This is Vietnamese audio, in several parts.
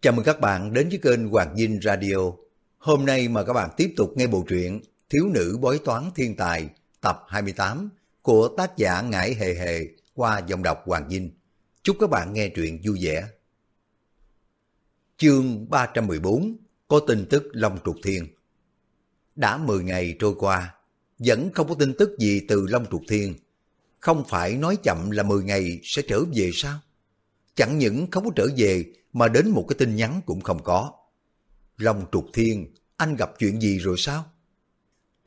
Chào mừng các bạn đến với kênh Hoàng Dinh Radio. Hôm nay mời các bạn tiếp tục nghe bộ truyện Thiếu nữ bói toán thiên tài tập 28 của tác giả Ngải Hề Hề qua dòng đọc Hoàng Dinh. Chúc các bạn nghe truyện vui vẻ. Chương 314 Có tin tức Long Trục Thiên Đã 10 ngày trôi qua, vẫn không có tin tức gì từ Long Trục Thiên. Không phải nói chậm là 10 ngày sẽ trở về sao? Chẳng những không có trở về mà đến một cái tin nhắn cũng không có. Long trục thiên, anh gặp chuyện gì rồi sao?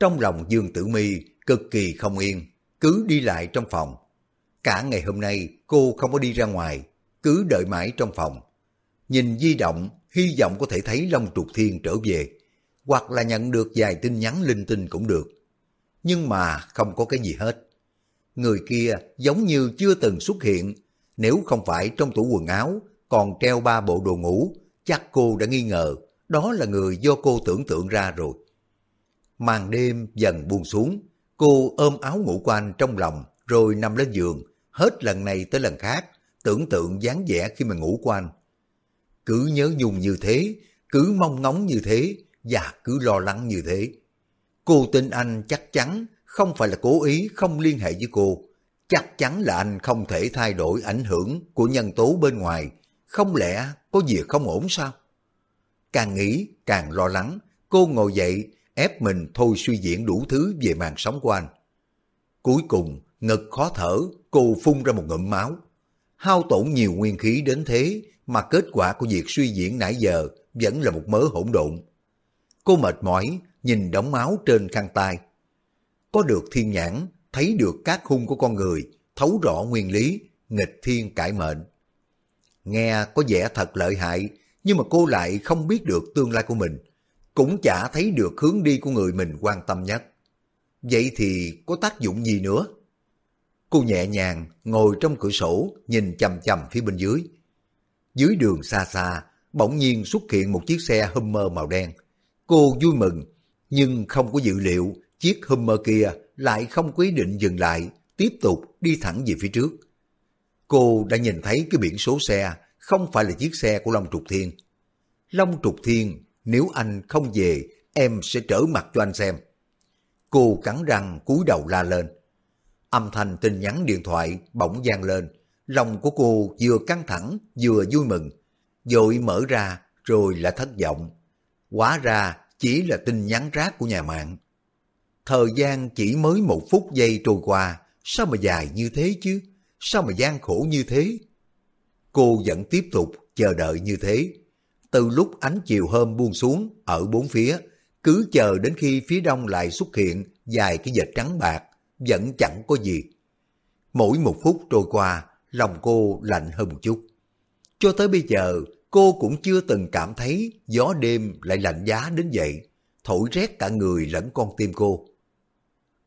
Trong lòng Dương Tử Mi cực kỳ không yên, cứ đi lại trong phòng. Cả ngày hôm nay cô không có đi ra ngoài, cứ đợi mãi trong phòng. Nhìn di động, hy vọng có thể thấy Long Trục Thiên trở về, hoặc là nhận được vài tin nhắn linh tinh cũng được. Nhưng mà không có cái gì hết. Người kia giống như chưa từng xuất hiện, nếu không phải trong tủ quần áo còn treo ba bộ đồ ngủ, chắc cô đã nghi ngờ đó là người do cô tưởng tượng ra rồi. Màn đêm dần buông xuống, cô ôm áo ngủ của anh trong lòng rồi nằm lên giường, hết lần này tới lần khác, tưởng tượng dáng vẻ khi mà ngủ của anh. Cứ nhớ nhung như thế, cứ mong ngóng như thế, và cứ lo lắng như thế. Cô tin anh chắc chắn không phải là cố ý không liên hệ với cô. Chắc chắn là anh không thể thay đổi ảnh hưởng của nhân tố bên ngoài không lẽ có gì không ổn sao? Càng nghĩ, càng lo lắng, cô ngồi dậy, ép mình thôi suy diễn đủ thứ về màn sống của anh. Cuối cùng, ngực khó thở, cô phun ra một ngụm máu. Hao tổn nhiều nguyên khí đến thế, mà kết quả của việc suy diễn nãy giờ vẫn là một mớ hỗn độn. Cô mệt mỏi, nhìn đống máu trên khăn tay. Có được thiên nhãn, thấy được các hung của con người, thấu rõ nguyên lý, nghịch thiên cải mệnh. Nghe có vẻ thật lợi hại, nhưng mà cô lại không biết được tương lai của mình, cũng chả thấy được hướng đi của người mình quan tâm nhất. Vậy thì có tác dụng gì nữa? Cô nhẹ nhàng ngồi trong cửa sổ nhìn chầm chầm phía bên dưới. Dưới đường xa xa, bỗng nhiên xuất hiện một chiếc xe Hummer màu đen. Cô vui mừng, nhưng không có dự liệu chiếc Hummer kia lại không quyết định dừng lại, tiếp tục đi thẳng về phía trước. Cô đã nhìn thấy cái biển số xe không phải là chiếc xe của Long Trục Thiên. Long Trục Thiên, nếu anh không về, em sẽ trở mặt cho anh xem. Cô cắn răng cúi đầu la lên. Âm thanh tin nhắn điện thoại bỗng gian lên. Lòng của cô vừa căng thẳng vừa vui mừng. Rồi mở ra rồi lại thất vọng. Quá ra chỉ là tin nhắn rác của nhà mạng. Thời gian chỉ mới một phút giây trôi qua, sao mà dài như thế chứ? Sao mà gian khổ như thế? Cô vẫn tiếp tục chờ đợi như thế. Từ lúc ánh chiều hôm buông xuống ở bốn phía, cứ chờ đến khi phía đông lại xuất hiện dài cái vệt trắng bạc, vẫn chẳng có gì. Mỗi một phút trôi qua, lòng cô lạnh hơn một chút. Cho tới bây giờ, cô cũng chưa từng cảm thấy gió đêm lại lạnh giá đến vậy, thổi rét cả người lẫn con tim cô.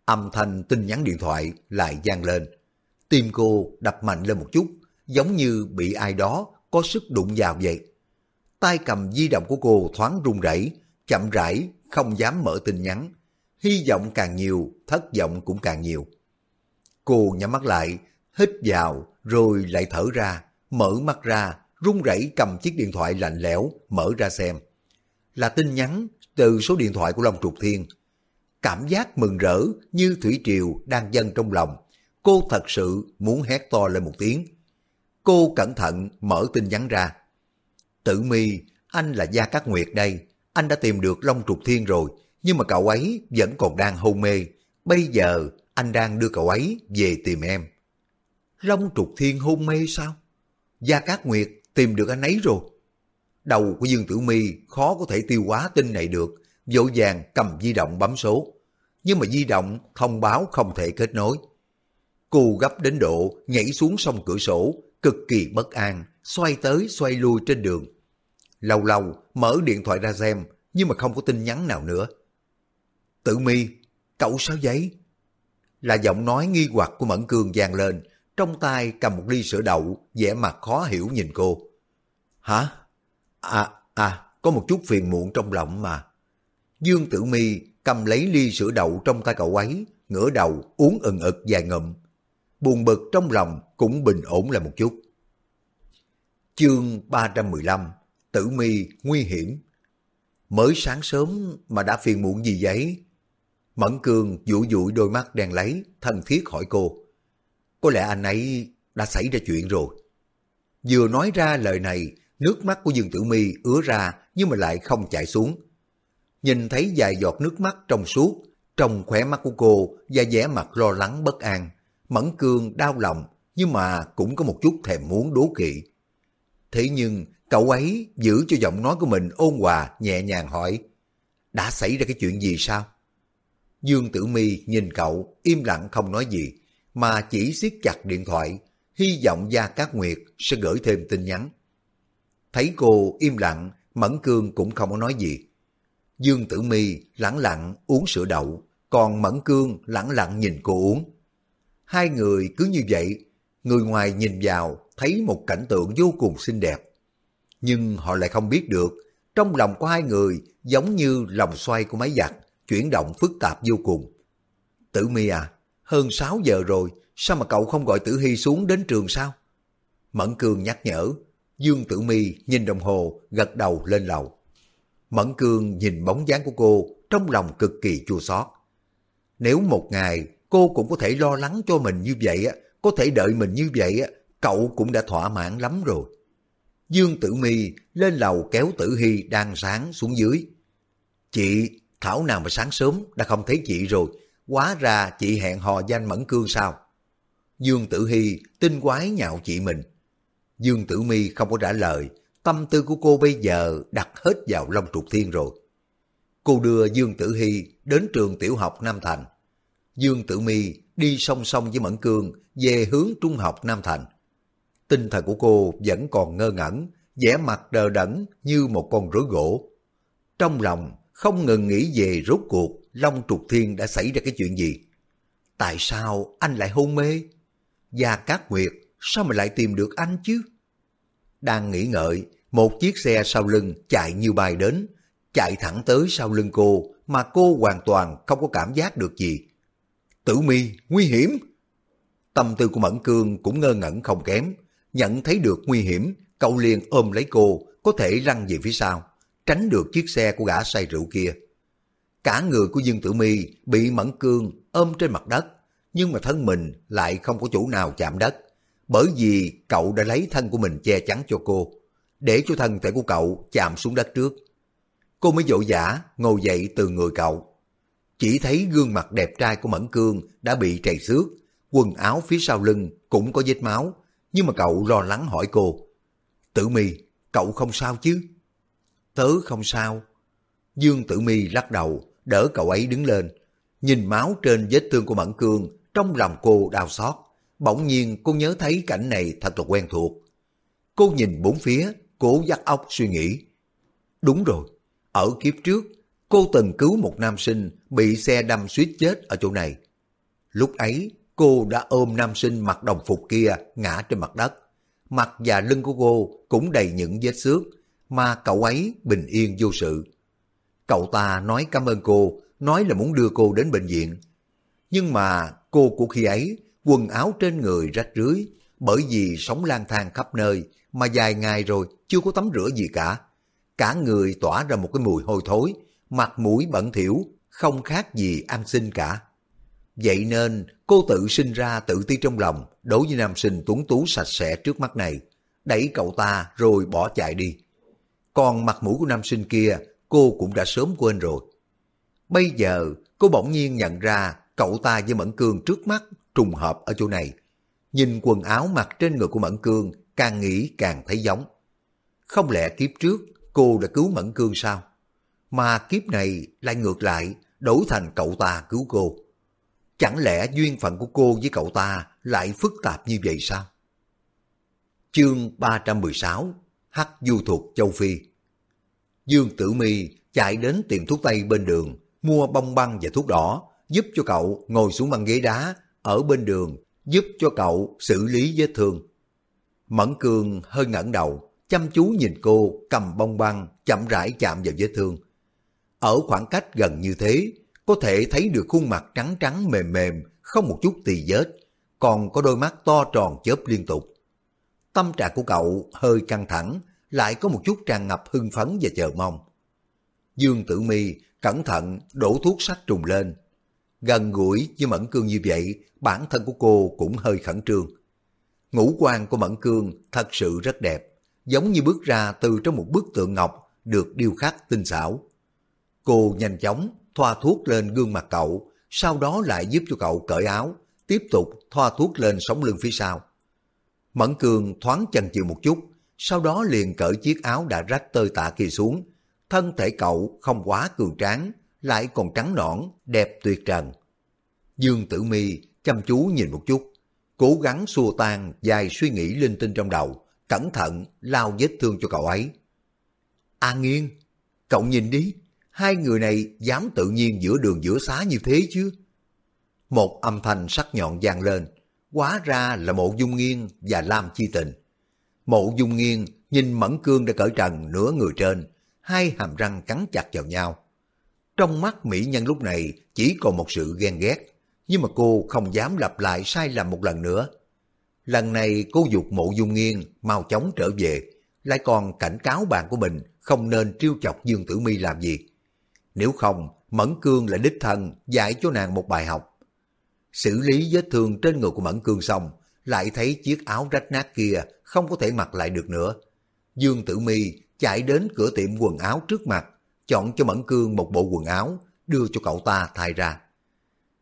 Âm thanh tin nhắn điện thoại lại vang lên. Tim cô đập mạnh lên một chút, giống như bị ai đó có sức đụng vào vậy. Tay cầm di động của cô thoáng run rẩy, chậm rãi, không dám mở tin nhắn. Hy vọng càng nhiều, thất vọng cũng càng nhiều. Cô nhắm mắt lại, hít vào, rồi lại thở ra, mở mắt ra, run rẩy cầm chiếc điện thoại lạnh lẽo, mở ra xem. Là tin nhắn từ số điện thoại của Long Trục Thiên. Cảm giác mừng rỡ như thủy triều đang dâng trong lòng. Cô thật sự muốn hét to lên một tiếng. Cô cẩn thận mở tin nhắn ra. Tử mi, anh là Gia Cát Nguyệt đây. Anh đã tìm được Long Trục Thiên rồi, nhưng mà cậu ấy vẫn còn đang hôn mê. Bây giờ anh đang đưa cậu ấy về tìm em. Long Trục Thiên hôn mê sao? Gia Cát Nguyệt tìm được anh ấy rồi. Đầu của Dương Tử Mi khó có thể tiêu hóa tin này được, dỗ dàng cầm di động bấm số. Nhưng mà di động thông báo không thể kết nối. Cô gấp đến độ nhảy xuống sông cửa sổ, cực kỳ bất an, xoay tới xoay lui trên đường. Lâu lâu mở điện thoại ra xem, nhưng mà không có tin nhắn nào nữa. Tự mi, cậu sao vậy? Là giọng nói nghi hoặc của Mẫn Cương vang lên, trong tay cầm một ly sữa đậu, vẻ mặt khó hiểu nhìn cô. Hả? À, à, có một chút phiền muộn trong lòng mà. Dương Tử Mi cầm lấy ly sữa đậu trong tay cậu ấy, ngửa đầu uống ừng ực vài ngụm, buồn bực trong lòng cũng bình ổn lại một chút. Chương 315 tử mi nguy hiểm. Mới sáng sớm mà đã phiền muộn gì vậy? Mẫn cường dụ dụi đôi mắt đen lấy, thân thiết hỏi cô. Có lẽ anh ấy đã xảy ra chuyện rồi. Vừa nói ra lời này, nước mắt của Dương Tử Mi ứa ra nhưng mà lại không chảy xuống. Nhìn thấy vài giọt nước mắt trong suốt, trong khóe mắt của cô và vẻ mặt lo lắng bất an. Mẫn Cương, đau lòng, nhưng mà cũng có một chút thèm muốn đố kỵ. Thế nhưng, cậu ấy giữ cho giọng nói của mình ôn hòa, nhẹ nhàng hỏi, đã xảy ra cái chuyện gì sao? Dương Tử Mi nhìn cậu, im lặng không nói gì, mà chỉ siết chặt điện thoại, hy vọng Gia Cát Nguyệt sẽ gửi thêm tin nhắn. Thấy cô im lặng, Mẫn Cương cũng không có nói gì. Dương Tử Mi lẳng lặng uống sữa đậu, còn Mẫn Cương lẳng lặng nhìn cô uống. Hai người cứ như vậy người ngoài nhìn vào thấy một cảnh tượng vô cùng xinh đẹp. Nhưng họ lại không biết được, trong lòng của hai người giống như lòng xoay của máy giặt, chuyển động phức tạp vô cùng. Tử mi à, hơn 6 giờ rồi, sao mà cậu không gọi Tử Hy xuống đến trường sao? Mẫn Cường nhắc nhở, Dương Tử mi nhìn đồng hồ, gật đầu lên lầu. Mẫn Cường nhìn bóng dáng của cô, trong lòng cực kỳ chua xót. Nếu một ngày cô cũng có thể lo lắng cho mình như vậy có thể đợi mình như vậy cậu cũng đã thỏa mãn lắm rồi. Dương Tử Mi lên lầu kéo Tử Hy đang sáng xuống dưới. Chị, Thảo nào mà sáng sớm đã không thấy chị rồi, quá ra chị hẹn hò danh Mẫn Cương sao? Dương Tử Hy tinh quái nhạo chị mình. Dương Tử Mi không có trả lời, tâm tư của cô bây giờ đặt hết vào Long Trục Thiên rồi. Cô đưa Dương Tử Hy đến trường tiểu học Nam Thành. Dương Tử Mi đi song song với Mẫn Cương về hướng trung học Nam Thành. Tinh thần của cô vẫn còn ngơ ngẩn, vẻ mặt đờ đẫn như một con rối gỗ. Trong lòng không ngừng nghĩ về rốt cuộc Long Trục Thiên đã xảy ra cái chuyện gì. Tại sao anh lại hôn mê? Gia Cát Nguyệt sao mà lại tìm được anh chứ? Đang nghĩ ngợi, một chiếc xe sau lưng chạy như bay đến, chạy thẳng tới sau lưng cô mà cô hoàn toàn không có cảm giác được gì. Tử mi, nguy hiểm! Tâm tư của Mẫn Cương cũng ngơ ngẩn không kém. Nhận thấy được nguy hiểm, cậu liền ôm lấy cô, có thể lăn về phía sau, tránh được chiếc xe của gã say rượu kia. Cả người của Dương Tử Mi bị Mẫn Cương ôm trên mặt đất, nhưng mà thân mình lại không có chỗ nào chạm đất, bởi vì cậu đã lấy thân của mình che chắn cho cô, để cho thân thể của cậu chạm xuống đất trước. Cô mới dỗ vã ngồi dậy từ người cậu. Chỉ thấy gương mặt đẹp trai của Mẫn Cương đã bị trầy xước, quần áo phía sau lưng cũng có vết máu, nhưng mà cậu lo lắng hỏi cô. Tử mi, cậu không sao chứ? Tớ không sao. Dương Tử mi lắc đầu, đỡ cậu ấy đứng lên. Nhìn máu trên vết thương của Mẫn Cương, trong lòng cô đau xót. Bỗng nhiên cô nhớ thấy cảnh này thật là quen thuộc. Cô nhìn bốn phía, cố dắt óc suy nghĩ. Đúng rồi, ở kiếp trước, cô từng cứu một nam sinh bị xe đâm suýt chết ở chỗ này. Lúc ấy, cô đã ôm nam sinh mặc đồng phục kia ngã trên mặt đất. Mặt và lưng của cô cũng đầy những vết xước, mà cậu ấy bình yên vô sự. Cậu ta nói cảm ơn cô, nói là muốn đưa cô đến bệnh viện. Nhưng mà cô của khi ấy, quần áo trên người rách rưới, bởi vì sống lang thang khắp nơi, mà dài ngày rồi chưa có tắm rửa gì cả. Cả người tỏa ra một cái mùi hôi thối, mặt mũi bẩn thỉu, không khác gì ăn xin cả. Vậy nên cô tự sinh ra tự ti trong lòng đối với nam sinh tuấn tú sạch sẽ trước mắt này, đẩy cậu ta rồi bỏ chạy đi. Còn mặt mũi của nam sinh kia cô cũng đã sớm quên rồi. Bây giờ cô bỗng nhiên nhận ra cậu ta với Mẫn Cương trước mắt trùng hợp ở chỗ này. Nhìn quần áo mặc trên người của Mẫn Cương càng nghĩ càng thấy giống. Không lẽ kiếp trước cô đã cứu Mẫn Cương sao? Mà kiếp này lại ngược lại đổi thành cậu ta cứu cô. Chẳng lẽ duyên phận của cô với cậu ta lại phức tạp như vậy sao? Chương 316 Hắc du thuộc châu Phi Dương Tử Mi chạy đến tiệm thuốc tây bên đường, mua bông băng và thuốc đỏ, giúp cho cậu ngồi xuống băng ghế đá ở bên đường, giúp cho cậu xử lý vết thương. Mẫn Cường hơi ngẩng đầu, chăm chú nhìn cô cầm bông băng chậm rãi chạm vào vết thương. Ở khoảng cách gần như thế, có thể thấy được khuôn mặt trắng trắng mềm mềm, không một chút tì vết, còn có đôi mắt to tròn chớp liên tục. Tâm trạng của cậu hơi căng thẳng, lại có một chút tràn ngập hưng phấn và chờ mong. Dương Tử Mi cẩn thận đổ thuốc sát trùng lên. Gần gũi với Mẫn Cương như vậy, bản thân của cô cũng hơi khẩn trương. Ngũ quan của Mẫn Cương thật sự rất đẹp, giống như bước ra từ trong một bức tượng ngọc được điêu khắc tinh xảo. Cô nhanh chóng thoa thuốc lên gương mặt cậu, sau đó lại giúp cho cậu cởi áo, tiếp tục thoa thuốc lên sống lưng phía sau. Mẫn cường thoáng chần chừ một chút, sau đó liền cởi chiếc áo đã rách tơi tạ kia xuống. Thân thể cậu không quá cường tráng, lại còn trắng nõn, đẹp tuyệt trần. Dương Tử Mi chăm chú nhìn một chút, cố gắng xua tan dài suy nghĩ linh tinh trong đầu, cẩn thận lao vết thương cho cậu ấy. A Nghiên, cậu nhìn đi, hai người này dám tự nhiên giữa đường giữa xá như thế chứ? Một âm thanh sắc nhọn vang lên, quá ra là mộ dung nghiên và Lam Chi Tình. Mộ dung nghiên nhìn Mẫn Cương đã cởi trần nửa người trên, hai hàm răng cắn chặt vào nhau. Trong mắt mỹ nhân lúc này chỉ còn một sự ghen ghét, nhưng mà cô không dám lặp lại sai lầm một lần nữa. Lần này cô dục mộ dung nghiên mau chóng trở về, lại còn cảnh cáo bạn của mình không nên trêu chọc Dương Tử Mi làm gì. Nếu không, Mẫn Cương lại đích thân dạy cho nàng một bài học. Xử lý vết thương trên người của Mẫn Cương xong, lại thấy chiếc áo rách nát kia không có thể mặc lại được nữa. Dương Tử Mi chạy đến cửa tiệm quần áo trước mặt, chọn cho Mẫn Cương một bộ quần áo, đưa cho cậu ta thay ra.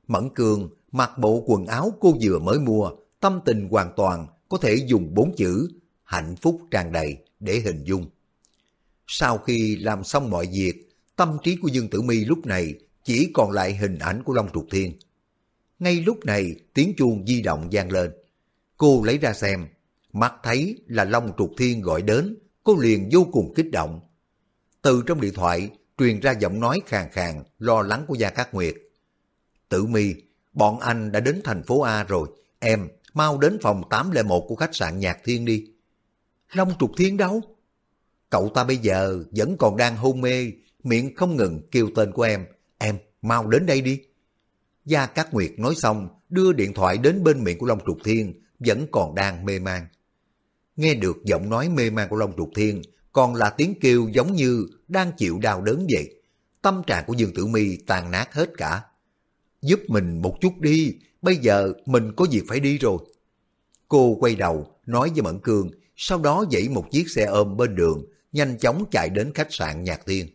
Mẫn Cương mặc bộ quần áo cô vừa mới mua, tâm tình hoàn toàn có thể dùng bốn chữ hạnh phúc tràn đầy để hình dung. Sau khi làm xong mọi việc, tâm trí của Dương Tử Mi lúc này chỉ còn lại hình ảnh của Long Trục Thiên. Ngay lúc này tiếng chuông di động vang lên. Cô lấy ra xem, mắt thấy là Long Trục Thiên gọi đến, cô liền vô cùng kích động. Từ trong điện thoại truyền ra giọng nói khàn khàn, lo lắng của Gia Cát Nguyệt. Tử Mi, bọn anh đã đến thành phố A rồi, em mau đến phòng 801 của khách sạn Nhạc Thiên đi. Long Trục Thiên đâu? Cậu ta bây giờ vẫn còn đang hôn mê, miệng không ngừng kêu tên của em. Em, mau đến đây đi. Gia Cát Nguyệt nói xong, đưa điện thoại đến bên miệng của Long Trục Thiên, vẫn còn đang mê man. Nghe được giọng nói mê man của Long Trục Thiên, còn là tiếng kêu giống như đang chịu đau đớn vậy. Tâm trạng của Dương Tử Mi tàn nát hết cả. Giúp mình một chút đi, bây giờ mình có việc phải đi rồi. Cô quay đầu, nói với Mẫn Cương, sau đó dãy một chiếc xe ôm bên đường, nhanh chóng chạy đến khách sạn Nhạc Thiên.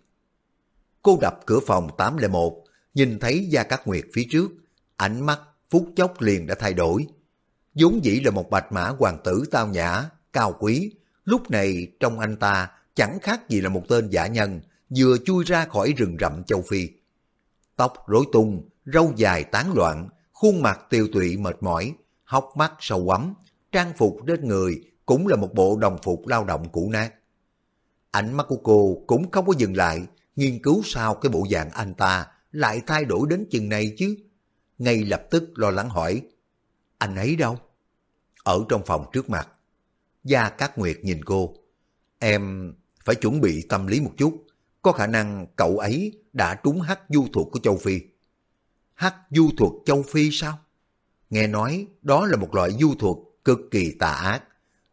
Cô đập cửa phòng 801, nhìn thấy Gia Cát Nguyệt phía trước, ánh mắt phút chốc liền đã thay đổi. vốn dĩ là một bạch mã hoàng tử tao nhã, cao quý, lúc này trong anh ta chẳng khác gì là một tên giả nhân vừa chui ra khỏi rừng rậm châu Phi. Tóc rối tung, râu dài tán loạn, khuôn mặt tiêu tụy mệt mỏi, hốc mắt sâu quắm, trang phục đến người cũng là một bộ đồng phục lao động cũ nát. Ánh mắt của cô cũng không có dừng lại, nghiên cứu sao cái bộ dạng anh ta lại thay đổi đến chừng này chứ. Ngay lập tức lo lắng hỏi, anh ấy đâu? Ở trong phòng trước mặt. Gia Cát Nguyệt nhìn cô, em phải chuẩn bị tâm lý một chút, có khả năng cậu ấy đã trúng hắc du thuật của châu Phi. Hắc du thuật châu Phi sao? Nghe nói đó là một loại du thuật cực kỳ tà ác,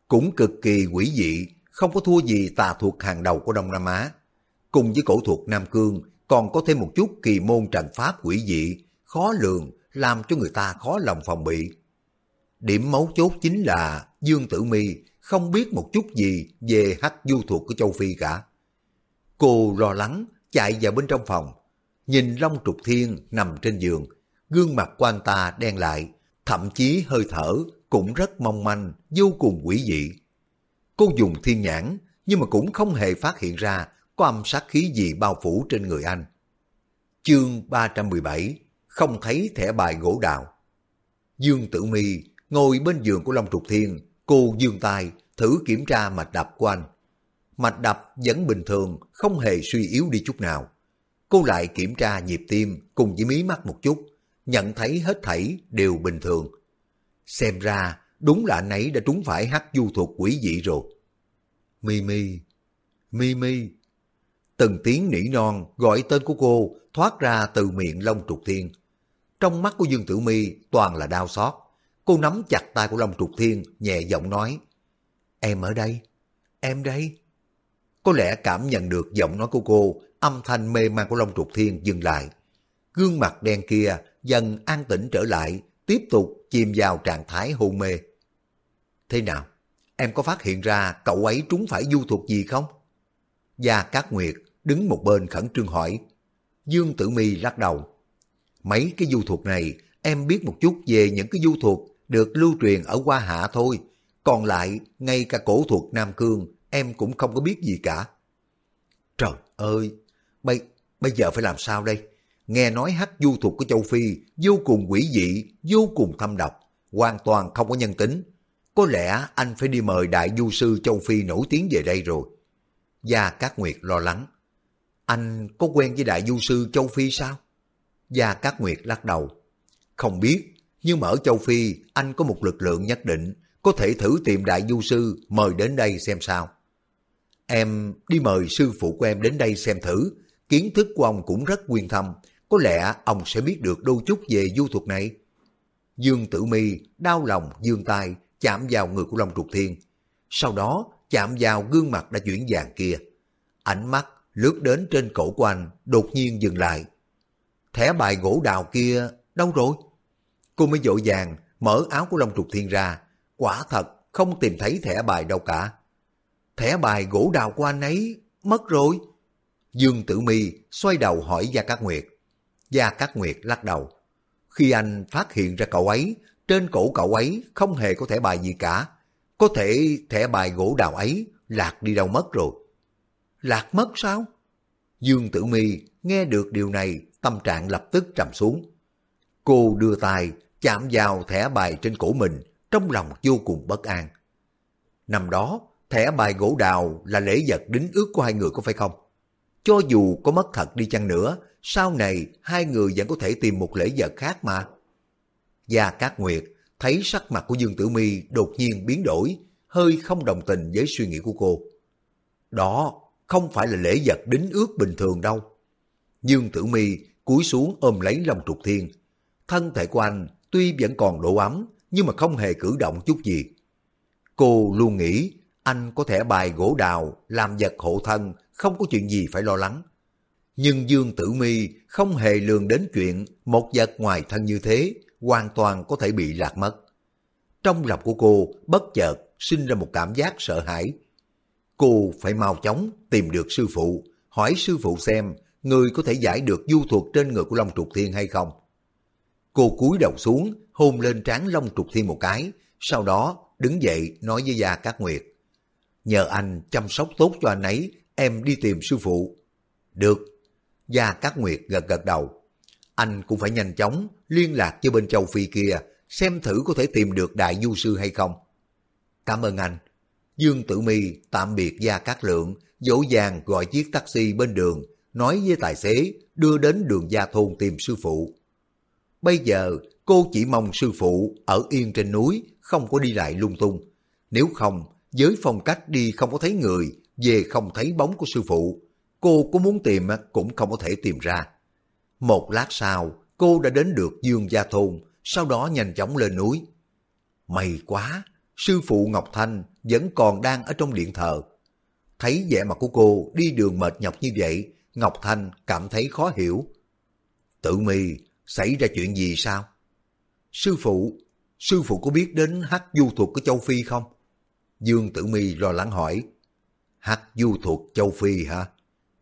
cũng cực kỳ quỷ dị, không có thua gì tà thuật hàng đầu của Đông Nam Á. Cùng với cổ thuật Nam Cương còn có thêm một chút kỳ môn trận pháp quỷ dị, khó lường, làm cho người ta khó lòng phòng bị. Điểm mấu chốt chính là Dương Tử Mi không biết một chút gì về hắc du thuật của châu Phi cả. Cô lo lắng chạy vào bên trong phòng, nhìn Long Trục Thiên nằm trên giường, gương mặt của anh ta đen lại, thậm chí hơi thở cũng rất mong manh, vô cùng quỷ dị. Cô dùng thiên nhãn, nhưng mà cũng không hề phát hiện ra có âm sát khí gì bao phủ trên người anh. Chương 317 Không thấy thẻ bài gỗ đào Dương Tử Mi ngồi bên giường của Long Trục Thiên, cô dương tay thử kiểm tra mạch đập của anh. Mạch đập vẫn bình thường, không hề suy yếu đi chút nào. Cô lại kiểm tra nhịp tim cùng với mí mắt một chút, nhận thấy hết thảy đều bình thường. Xem ra đúng là anh ấy đã trúng phải hắc du thuật quỷ dị rồi. Mi Mi, Mi Mi. Từng tiếng nỉ non gọi tên của cô thoát ra từ miệng Long Trục Thiên. Trong mắt của Dương Tử Mi toàn là đau xót. Cô nắm chặt tay của Long Trục Thiên nhẹ giọng nói Em ở đây, em đây. có lẽ cảm nhận được giọng nói của cô, âm thanh mê man của Long Trục Thiên dừng lại. Gương mặt đen kia dần an tĩnh trở lại, tiếp tục chìm vào trạng thái hôn mê. Thế nào? Em có phát hiện ra cậu ấy trúng phải du thuật gì không? Gia Cát Nguyệt đứng một bên khẩn trương hỏi. Dương Tử Mi lắc đầu. Mấy cái du thuật này em biết một chút về những cái du thuật được lưu truyền ở Hoa Hạ thôi. Còn lại, ngay cả cổ thuật Nam Cương, em cũng không có biết gì cả. Trời ơi, bây, bây giờ phải làm sao đây? Nghe nói hát du thuật của châu Phi vô cùng quỷ dị, vô cùng thâm độc, hoàn toàn không có nhân tính. Có lẽ anh phải đi mời đại du sư châu Phi nổi tiếng về đây rồi. Gia Cát Nguyệt lo lắng. Anh có quen với đại du sư châu Phi sao? Gia Cát Nguyệt lắc đầu. Không biết, nhưng mà ở châu Phi anh có một lực lượng nhất định, có thể thử tìm đại du sư mời đến đây xem sao. Em đi mời sư phụ của em đến đây xem thử, kiến thức của ông cũng rất quyên thâm, có lẽ ông sẽ biết được đôi chút về du thuật này. Dương Tử Mi đau lòng dương tay chạm vào người của Long Trục Thiên, sau đó chạm vào gương mặt đã chuyển vàng kia. Ánh mắt lướt đến trên cổ của anh, đột nhiên dừng lại. Thẻ bài gỗ đào kia đâu rồi? Cô mới dội vàng mở áo của Long Trục Thiên ra, quả thật không tìm thấy thẻ bài đâu cả. Thẻ bài gỗ đào của anh ấy mất rồi. Dương Tử Mi xoay đầu hỏi Gia Cát Nguyệt. Gia Cát Nguyệt lắc đầu. Khi anh phát hiện ra cậu ấy, trên cổ cậu ấy không hề có thẻ bài gì cả. Có thể thẻ bài gỗ đào ấy lạc đi đâu mất rồi. Lạc mất sao? Dương Tử Mi nghe được điều này, tâm trạng lập tức trầm xuống. Cô đưa tay chạm vào thẻ bài trên cổ mình, trong lòng vô cùng bất an. Năm đó, thẻ bài gỗ đào là lễ vật đính ước của hai người có phải không? Cho dù có mất thật đi chăng nữa, sau này hai người vẫn có thể tìm một lễ vật khác mà. Gia Cát Nguyệt thấy sắc mặt của Dương Tử Mi đột nhiên biến đổi, hơi không đồng tình với suy nghĩ của cô. Đó không phải là lễ vật đính ước bình thường đâu. Dương Tử Mi cúi xuống ôm lấy Long Trục Thiên. Thân thể của anh tuy vẫn còn độ ấm, nhưng mà không hề cử động chút gì. Cô luôn nghĩ anh có thể bài gỗ đào làm vật hộ thân, không có chuyện gì phải lo lắng. Nhưng Dương Tử Mi không hề lường đến chuyện một vật ngoài thân như thế hoàn toàn có thể bị lạc mất. Trong lòng của cô bất chợt sinh ra một cảm giác sợ hãi. Cô phải mau chóng tìm được sư phụ, hỏi sư phụ xem người có thể giải được du thuật trên người của Long Trục Thiên hay không. Cô cúi đầu xuống, hôn lên trán Long Trục Thiên một cái, sau đó đứng dậy nói với Gia Cát Nguyệt. Nhờ anh chăm sóc tốt cho anh ấy, em đi tìm sư phụ. Được. Gia Cát Nguyệt gật gật đầu. Anh cũng phải nhanh chóng liên lạc với bên châu Phi kia, xem thử có thể tìm được đại du sư hay không. Cảm ơn anh. Dương Tử Mi tạm biệt Gia Cát Lượng, dỗ dàng gọi chiếc taxi bên đường, nói với tài xế đưa đến đường Gia Thôn tìm sư phụ. Bây giờ cô chỉ mong sư phụ ở yên trên núi, không có đi lại lung tung. Nếu không, với phong cách đi không có thấy người, về không thấy bóng của sư phụ, cô có muốn tìm cũng không có thể tìm ra. Một lát sau, cô đã đến được Dương Gia Thôn, sau đó nhanh chóng lên núi. May quá, sư phụ Ngọc Thanh vẫn còn đang ở trong điện thờ. Thấy vẻ mặt của cô đi đường mệt nhọc như vậy, Ngọc Thanh cảm thấy khó hiểu. Tự mi, xảy ra chuyện gì sao? Sư phụ, sư phụ có biết đến hát du thuật của Châu Phi không? Dương Tử Mi lo lắng hỏi. Hát du thuật Châu Phi hả?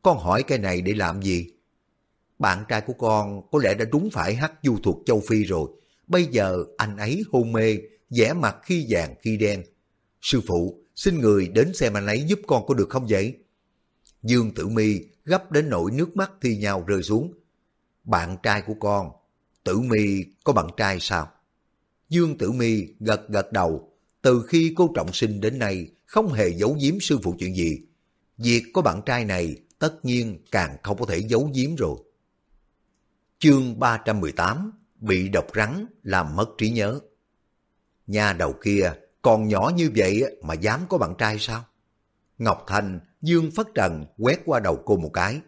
Con hỏi cái này để làm gì? Bạn trai của con có lẽ đã đúng phải hát du thuật Châu Phi rồi. Bây giờ anh ấy hôn mê, vẻ mặt khi vàng khi đen. Sư phụ, xin người đến xem anh ấy giúp con có được không vậy? Dương Tử Mi gấp đến nỗi nước mắt thi nhau rơi xuống. Bạn trai của con, Tử Mi có bạn trai sao? Dương Tử Mi gật gật đầu, từ khi cô trọng sinh đến nay không hề giấu giếm sư phụ chuyện gì. Việc có bạn trai này tất nhiên càng không có thể giấu giếm rồi. Chương 318 Bị độc rắn làm mất trí nhớ Nhà đầu kia còn nhỏ như vậy mà dám có bạn trai sao? Ngọc Thành Dương Phất Trần quét qua đầu cô một cái.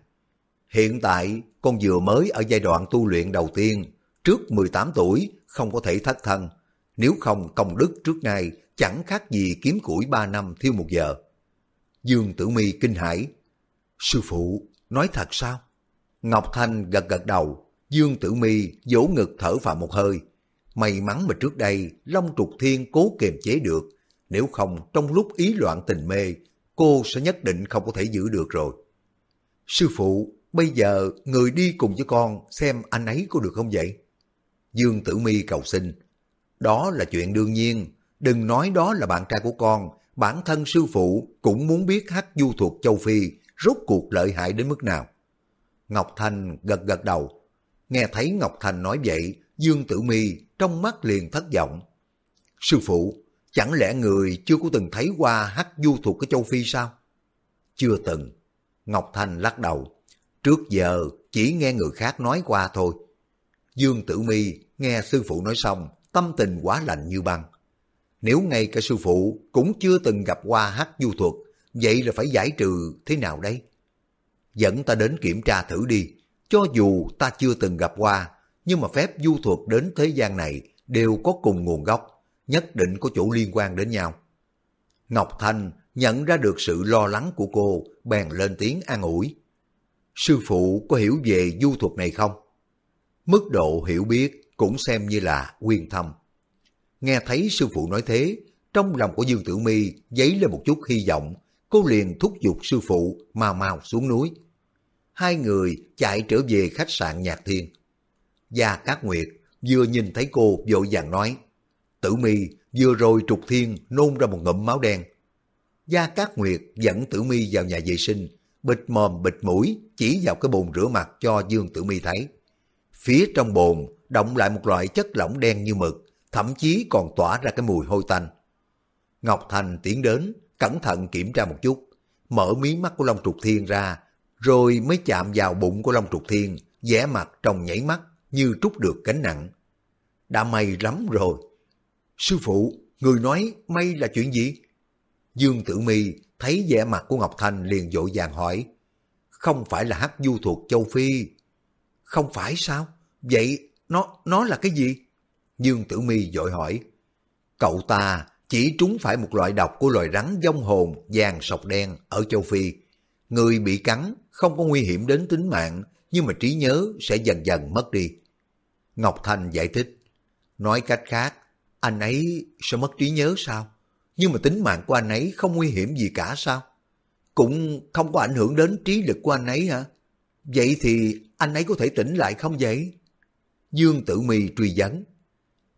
Hiện tại con vừa mới ở giai đoạn tu luyện đầu tiên, trước 18 tuổi không có thể thất thân. Nếu không công đức trước nay chẳng khác gì kiếm củi 3 năm thiêu một giờ. Dương Tử Mi kinh hãi. Sư phụ, nói thật sao? Ngọc Thanh gật gật đầu, Dương Tử Mi vỗ ngực thở vào một hơi. May mắn mà trước đây Long Trục Thiên cố kiềm chế được, nếu không trong lúc ý loạn tình mê, cô sẽ nhất định không có thể giữ được rồi. Sư phụ, bây giờ người đi cùng với con xem anh ấy có được không vậy? Dương Tử Mi cầu xin. Đó là chuyện đương nhiên, đừng nói đó là bạn trai của con, bản thân sư phụ cũng muốn biết hát du thuộc châu Phi rốt cuộc lợi hại đến mức nào. Ngọc Thành gật gật đầu. Nghe thấy Ngọc Thành nói vậy, Dương Tử Mi trong mắt liền thất vọng. Sư phụ, chẳng lẽ người chưa có từng thấy qua hát du thuộc cái châu Phi sao? Chưa từng. Ngọc Thanh lắc đầu. Trước giờ chỉ nghe người khác nói qua thôi. Dương Tử Mi nghe sư phụ nói xong, tâm tình quá lạnh như băng. Nếu ngay cả sư phụ cũng chưa từng gặp qua hát du thuật, vậy là phải giải trừ thế nào đây? Dẫn ta đến kiểm tra thử đi, cho dù ta chưa từng gặp qua, nhưng mà phép du thuật đến thế gian này đều có cùng nguồn gốc, nhất định có chỗ liên quan đến nhau. Ngọc Thanh nhận ra được sự lo lắng của cô, bèn lên tiếng an ủi. Sư phụ có hiểu về du thuật này không? Mức độ hiểu biết cũng xem như là quyên thâm. Nghe thấy sư phụ nói thế, trong lòng của Dương Tử Mi dấy lên một chút hy vọng, cô liền thúc giục sư phụ mà mau xuống núi. Hai người chạy trở về khách sạn Nhạc Thiên. Gia Cát Nguyệt vừa nhìn thấy cô vội vàng nói, Tử Mi vừa rồi trục thiên nôn ra một ngụm máu đen. Gia Cát Nguyệt dẫn Tử Mi vào nhà vệ sinh, bịt mồm bịt mũi chỉ vào cái bồn rửa mặt cho Dương Tử Mi thấy. Phía trong bồn động lại một loại chất lỏng đen như mực, thậm chí còn tỏa ra cái mùi hôi tanh. Ngọc Thành tiến đến, cẩn thận kiểm tra một chút, mở mí mắt của Long Trục Thiên ra, rồi mới chạm vào bụng của Long Trục Thiên, vẻ mặt trong nhảy mắt như trút được cánh nặng. Đã may lắm rồi. Sư phụ, người nói may là chuyện gì? Dương Tử Mi thấy vẻ mặt của Ngọc Thành liền dội vàng hỏi. Không phải là hắc du thuộc châu Phi. Không phải sao? Vậy nó nó là cái gì? Dương Tử Mi dội hỏi. Cậu ta chỉ trúng phải một loại độc của loài rắn dông hồn vàng sọc đen ở châu Phi. Người bị cắn không có nguy hiểm đến tính mạng, nhưng mà trí nhớ sẽ dần dần mất đi. Ngọc Thành giải thích. Nói cách khác, anh ấy sẽ mất trí nhớ sao? Nhưng mà tính mạng của anh ấy không nguy hiểm gì cả sao? Cũng không có ảnh hưởng đến trí lực của anh ấy hả? Vậy thì anh ấy có thể tỉnh lại không vậy? Dương Tử Mi truy vấn.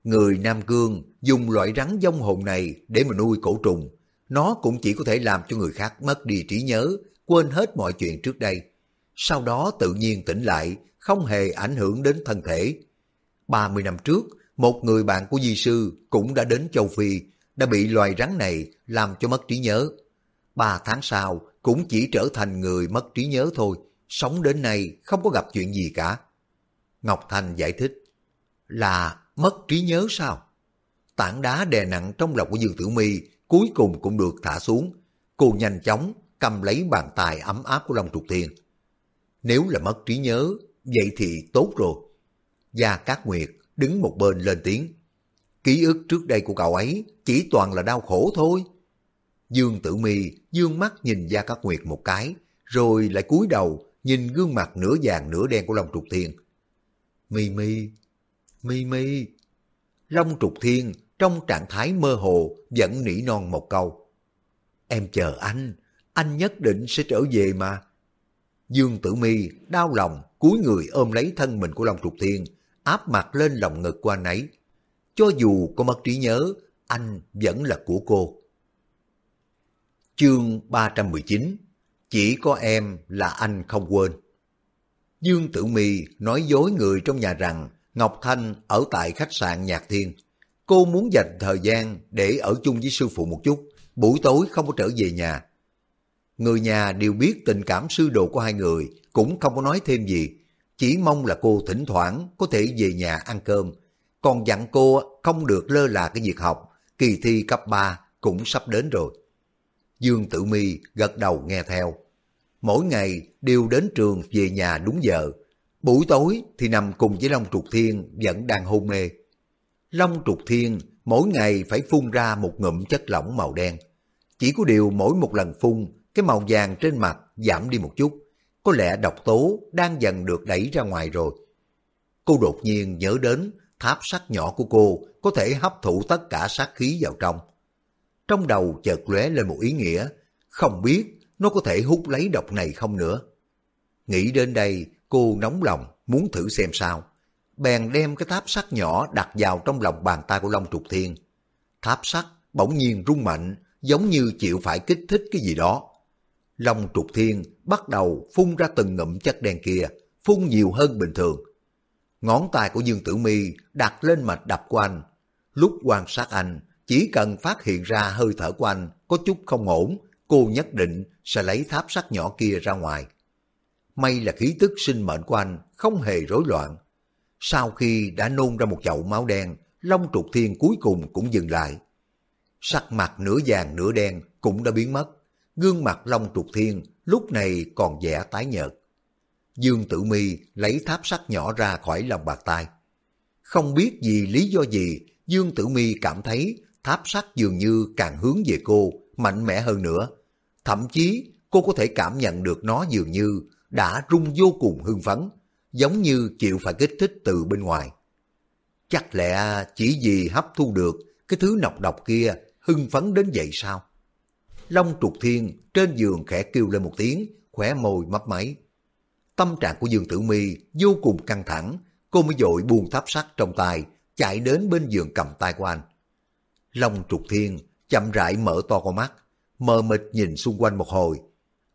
Người Nam Cương dùng loại rắn dông hồn này để mà nuôi cổ trùng. Nó cũng chỉ có thể làm cho người khác mất đi trí nhớ, quên hết mọi chuyện trước đây. Sau đó tự nhiên tỉnh lại, không hề ảnh hưởng đến thân thể. 30 năm trước, một người bạn của Di Sư cũng đã đến châu Phi, đã bị loài rắn này làm cho mất trí nhớ. Ba tháng sau, cũng chỉ trở thành người mất trí nhớ thôi, sống đến nay không có gặp chuyện gì cả. Ngọc Thành giải thích, là mất trí nhớ sao? Tảng đá đè nặng trong lòng của Dương Tử Mi cuối cùng cũng được thả xuống. Cô nhanh chóng cầm lấy bàn tay ấm áp của Long Trục Thiên. Nếu là mất trí nhớ, vậy thì tốt rồi. Gia Cát Nguyệt đứng một bên lên tiếng. Ký ức trước đây của cậu ấy chỉ toàn là đau khổ thôi. Dương Tử Mi dương mắt nhìn Gia Cát Nguyệt một cái, rồi lại cúi đầu nhìn gương mặt nửa vàng nửa đen của Long Trục Thiên. Mi Mi, Mi Mi. Long Trục Thiên trong trạng thái mơ hồ vẫn nỉ non một câu. Em chờ anh, anh nhất định sẽ trở về mà. Dương Tử Mi đau lòng cúi người ôm lấy thân mình của Long Trục Thiên, áp mặt lên lòng ngực của anh ấy. Cho dù có mất trí nhớ, anh vẫn là của cô. Chương 319 Chỉ có em là anh không quên. Dương Tử Mi nói dối người trong nhà rằng Ngọc Thanh ở tại khách sạn Nhạc Thiên. Cô muốn dành thời gian để ở chung với sư phụ một chút, buổi tối không có trở về nhà. Người nhà đều biết tình cảm sư đồ của hai người, cũng không có nói thêm gì, chỉ mong là cô thỉnh thoảng có thể về nhà ăn cơm. Còn dặn cô không được lơ là cái việc học, kỳ thi cấp 3 cũng sắp đến rồi. Dương Tử Mi gật đầu nghe theo. Mỗi ngày đều đến trường về nhà đúng giờ. Buổi tối thì nằm cùng với Long Trục Thiên vẫn đang hôn mê. Long Trục Thiên mỗi ngày phải phun ra một ngụm chất lỏng màu đen. Chỉ có điều mỗi một lần phun cái màu vàng trên mặt giảm đi một chút, có lẽ độc tố đang dần được đẩy ra ngoài rồi. Cô đột nhiên nhớ đến tháp sắt nhỏ của cô có thể hấp thụ tất cả sát khí vào trong. Trong đầu chợt lóe lên một ý nghĩa, không biết nó có thể hút lấy độc này không nữa. Nghĩ đến đây, cô nóng lòng, muốn thử xem sao. Bèn đem cái tháp sắt nhỏ đặt vào trong lòng bàn tay của Long Trục Thiên. Tháp sắt bỗng nhiên rung mạnh, giống như chịu phải kích thích cái gì đó. Long Trục Thiên bắt đầu phun ra từng ngụm chất đen kia, phun nhiều hơn bình thường. Ngón tay của Dương Tử Mi đặt lên mạch đập của anh. Lúc quan sát anh, chỉ cần phát hiện ra hơi thở của anh có chút không ổn, cô nhất định sẽ lấy tháp sắt nhỏ kia ra ngoài. May là khí tức sinh mệnh của anh không hề rối loạn. Sau khi đã nôn ra một chậu máu đen, Long Trục Thiên cuối cùng cũng dừng lại. Sắc mặt nửa vàng nửa đen cũng đã biến mất. Gương mặt Long Trục Thiên lúc này còn vẻ tái nhợt. Dương Tử Mi lấy tháp sắt nhỏ ra khỏi lòng bàn tay. Không biết vì lý do gì, Dương Tử Mi cảm thấy tháp sắt dường như càng hướng về cô, mạnh mẽ hơn nữa. Thậm chí cô có thể cảm nhận được nó dường như đã rung vô cùng hưng phấn, giống như chịu phải kích thích từ bên ngoài. Chắc lẽ chỉ vì hấp thu được cái thứ nọc độc kia hưng phấn đến vậy sao? Long trục thiên trên giường khẽ kêu lên một tiếng, khỏe môi mấp máy. Tâm trạng của Dương Tử Mi vô cùng căng thẳng, cô mới dội buông tháp sắt trong tay, chạy đến bên giường cầm tay của anh. Long trục thiên chậm rãi mở to con mắt, mờ mịt nhìn xung quanh một hồi.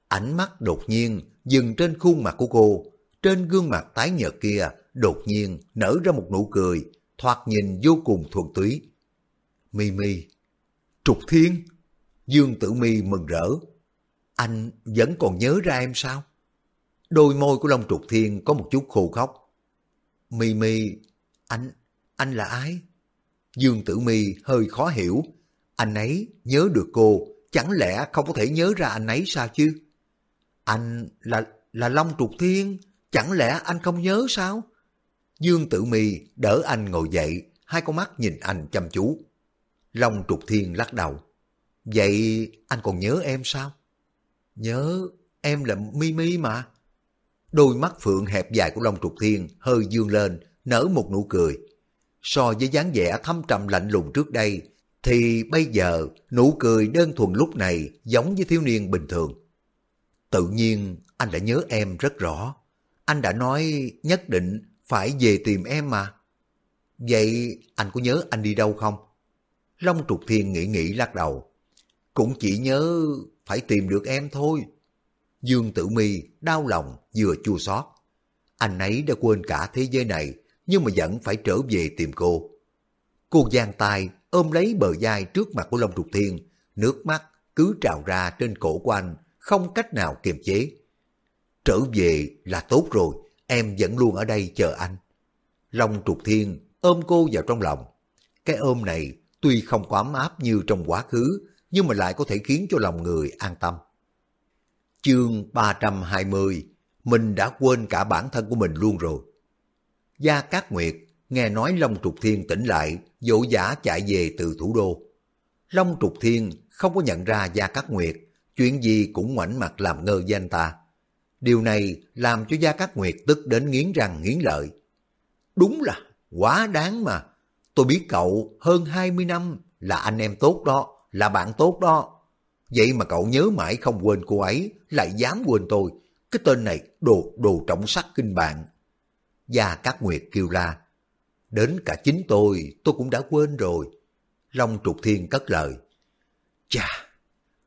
Ánh mắt đột nhiên dừng trên khuôn mặt của cô, trên gương mặt tái nhợt kia đột nhiên nở ra một nụ cười, thoạt nhìn vô cùng thuần túy. Mi Mi, Trục Thiên, Dương Tử Mi mừng rỡ. Anh vẫn còn nhớ ra em sao? Đôi môi của Long Trục Thiên có một chút khô khóc. Mi Mi, anh, anh là ai? Dương Tử Mi hơi khó hiểu. Anh ấy nhớ được cô, chẳng lẽ không có thể nhớ ra anh ấy sao chứ? Anh là là Long Trục Thiên, chẳng lẽ anh không nhớ sao? Dương Tử Mi đỡ anh ngồi dậy, hai con mắt nhìn anh chăm chú. Long Trục Thiên lắc đầu. Vậy anh còn nhớ em sao? Nhớ, em là Mi Mi mà. Đôi mắt phượng hẹp dài của Long Trục Thiên hơi dương lên, nở một nụ cười. So với dáng vẻ thâm trầm lạnh lùng trước đây, thì bây giờ nụ cười đơn thuần lúc này giống với thiếu niên bình thường. Tự nhiên anh đã nhớ em rất rõ. Anh đã nói nhất định phải về tìm em mà. Vậy anh có nhớ anh đi đâu không? Long Trục Thiên nghĩ nghĩ lắc đầu. Cũng chỉ nhớ phải tìm được em thôi. Dương Tử Mi đau lòng vừa chua xót. Anh ấy đã quên cả thế giới này, nhưng mà vẫn phải trở về tìm cô. Cô giang tay ôm lấy bờ vai trước mặt của Long Trục Thiên, nước mắt cứ trào ra trên cổ của anh, không cách nào kiềm chế. Trở về là tốt rồi, em vẫn luôn ở đây chờ anh. Long Trục Thiên ôm cô vào trong lòng. Cái ôm này tuy không có ấm áp như trong quá khứ, nhưng mà lại có thể khiến cho lòng người an tâm. Chương 320 Mình đã quên cả bản thân của mình luôn rồi. Gia Cát Nguyệt nghe nói Long Trục Thiên tỉnh lại, dỗ giả chạy về từ thủ đô. Long Trục Thiên không có nhận ra Gia Cát Nguyệt, chuyện gì cũng ngoảnh mặt làm ngơ với anh ta. Điều này làm cho Gia Cát Nguyệt tức đến nghiến răng nghiến lợi. Đúng là quá đáng mà. Tôi biết cậu hơn 20 năm là anh em tốt đó, là bạn tốt đó. Vậy mà cậu nhớ mãi không quên cô ấy, lại dám quên tôi. Cái tên này đồ đồ trọng sắc kinh bạn. Gia Cát Nguyệt kêu la. Đến cả chính tôi, tôi cũng đã quên rồi. Long Trục Thiên cất lời. Chà!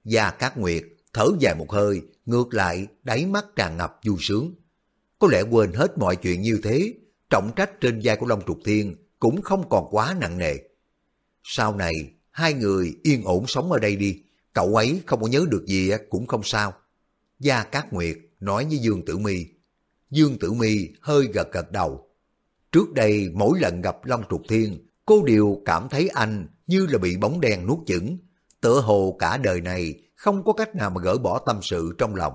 Gia Cát Nguyệt thở dài một hơi, ngược lại đáy mắt tràn ngập vui sướng. Có lẽ quên hết mọi chuyện như thế, trọng trách trên vai của Long Trục Thiên cũng không còn quá nặng nề. Sau này, hai người yên ổn sống ở đây đi, cậu ấy không có nhớ được gì cũng không sao. Gia Cát Nguyệt nói với Dương Tử Mi. Dương Tử Mi hơi gật gật đầu. Trước đây mỗi lần gặp Long Trục Thiên, cô đều cảm thấy anh như là bị bóng đèn nuốt chửng. Tựa hồ cả đời này không có cách nào mà gỡ bỏ tâm sự trong lòng.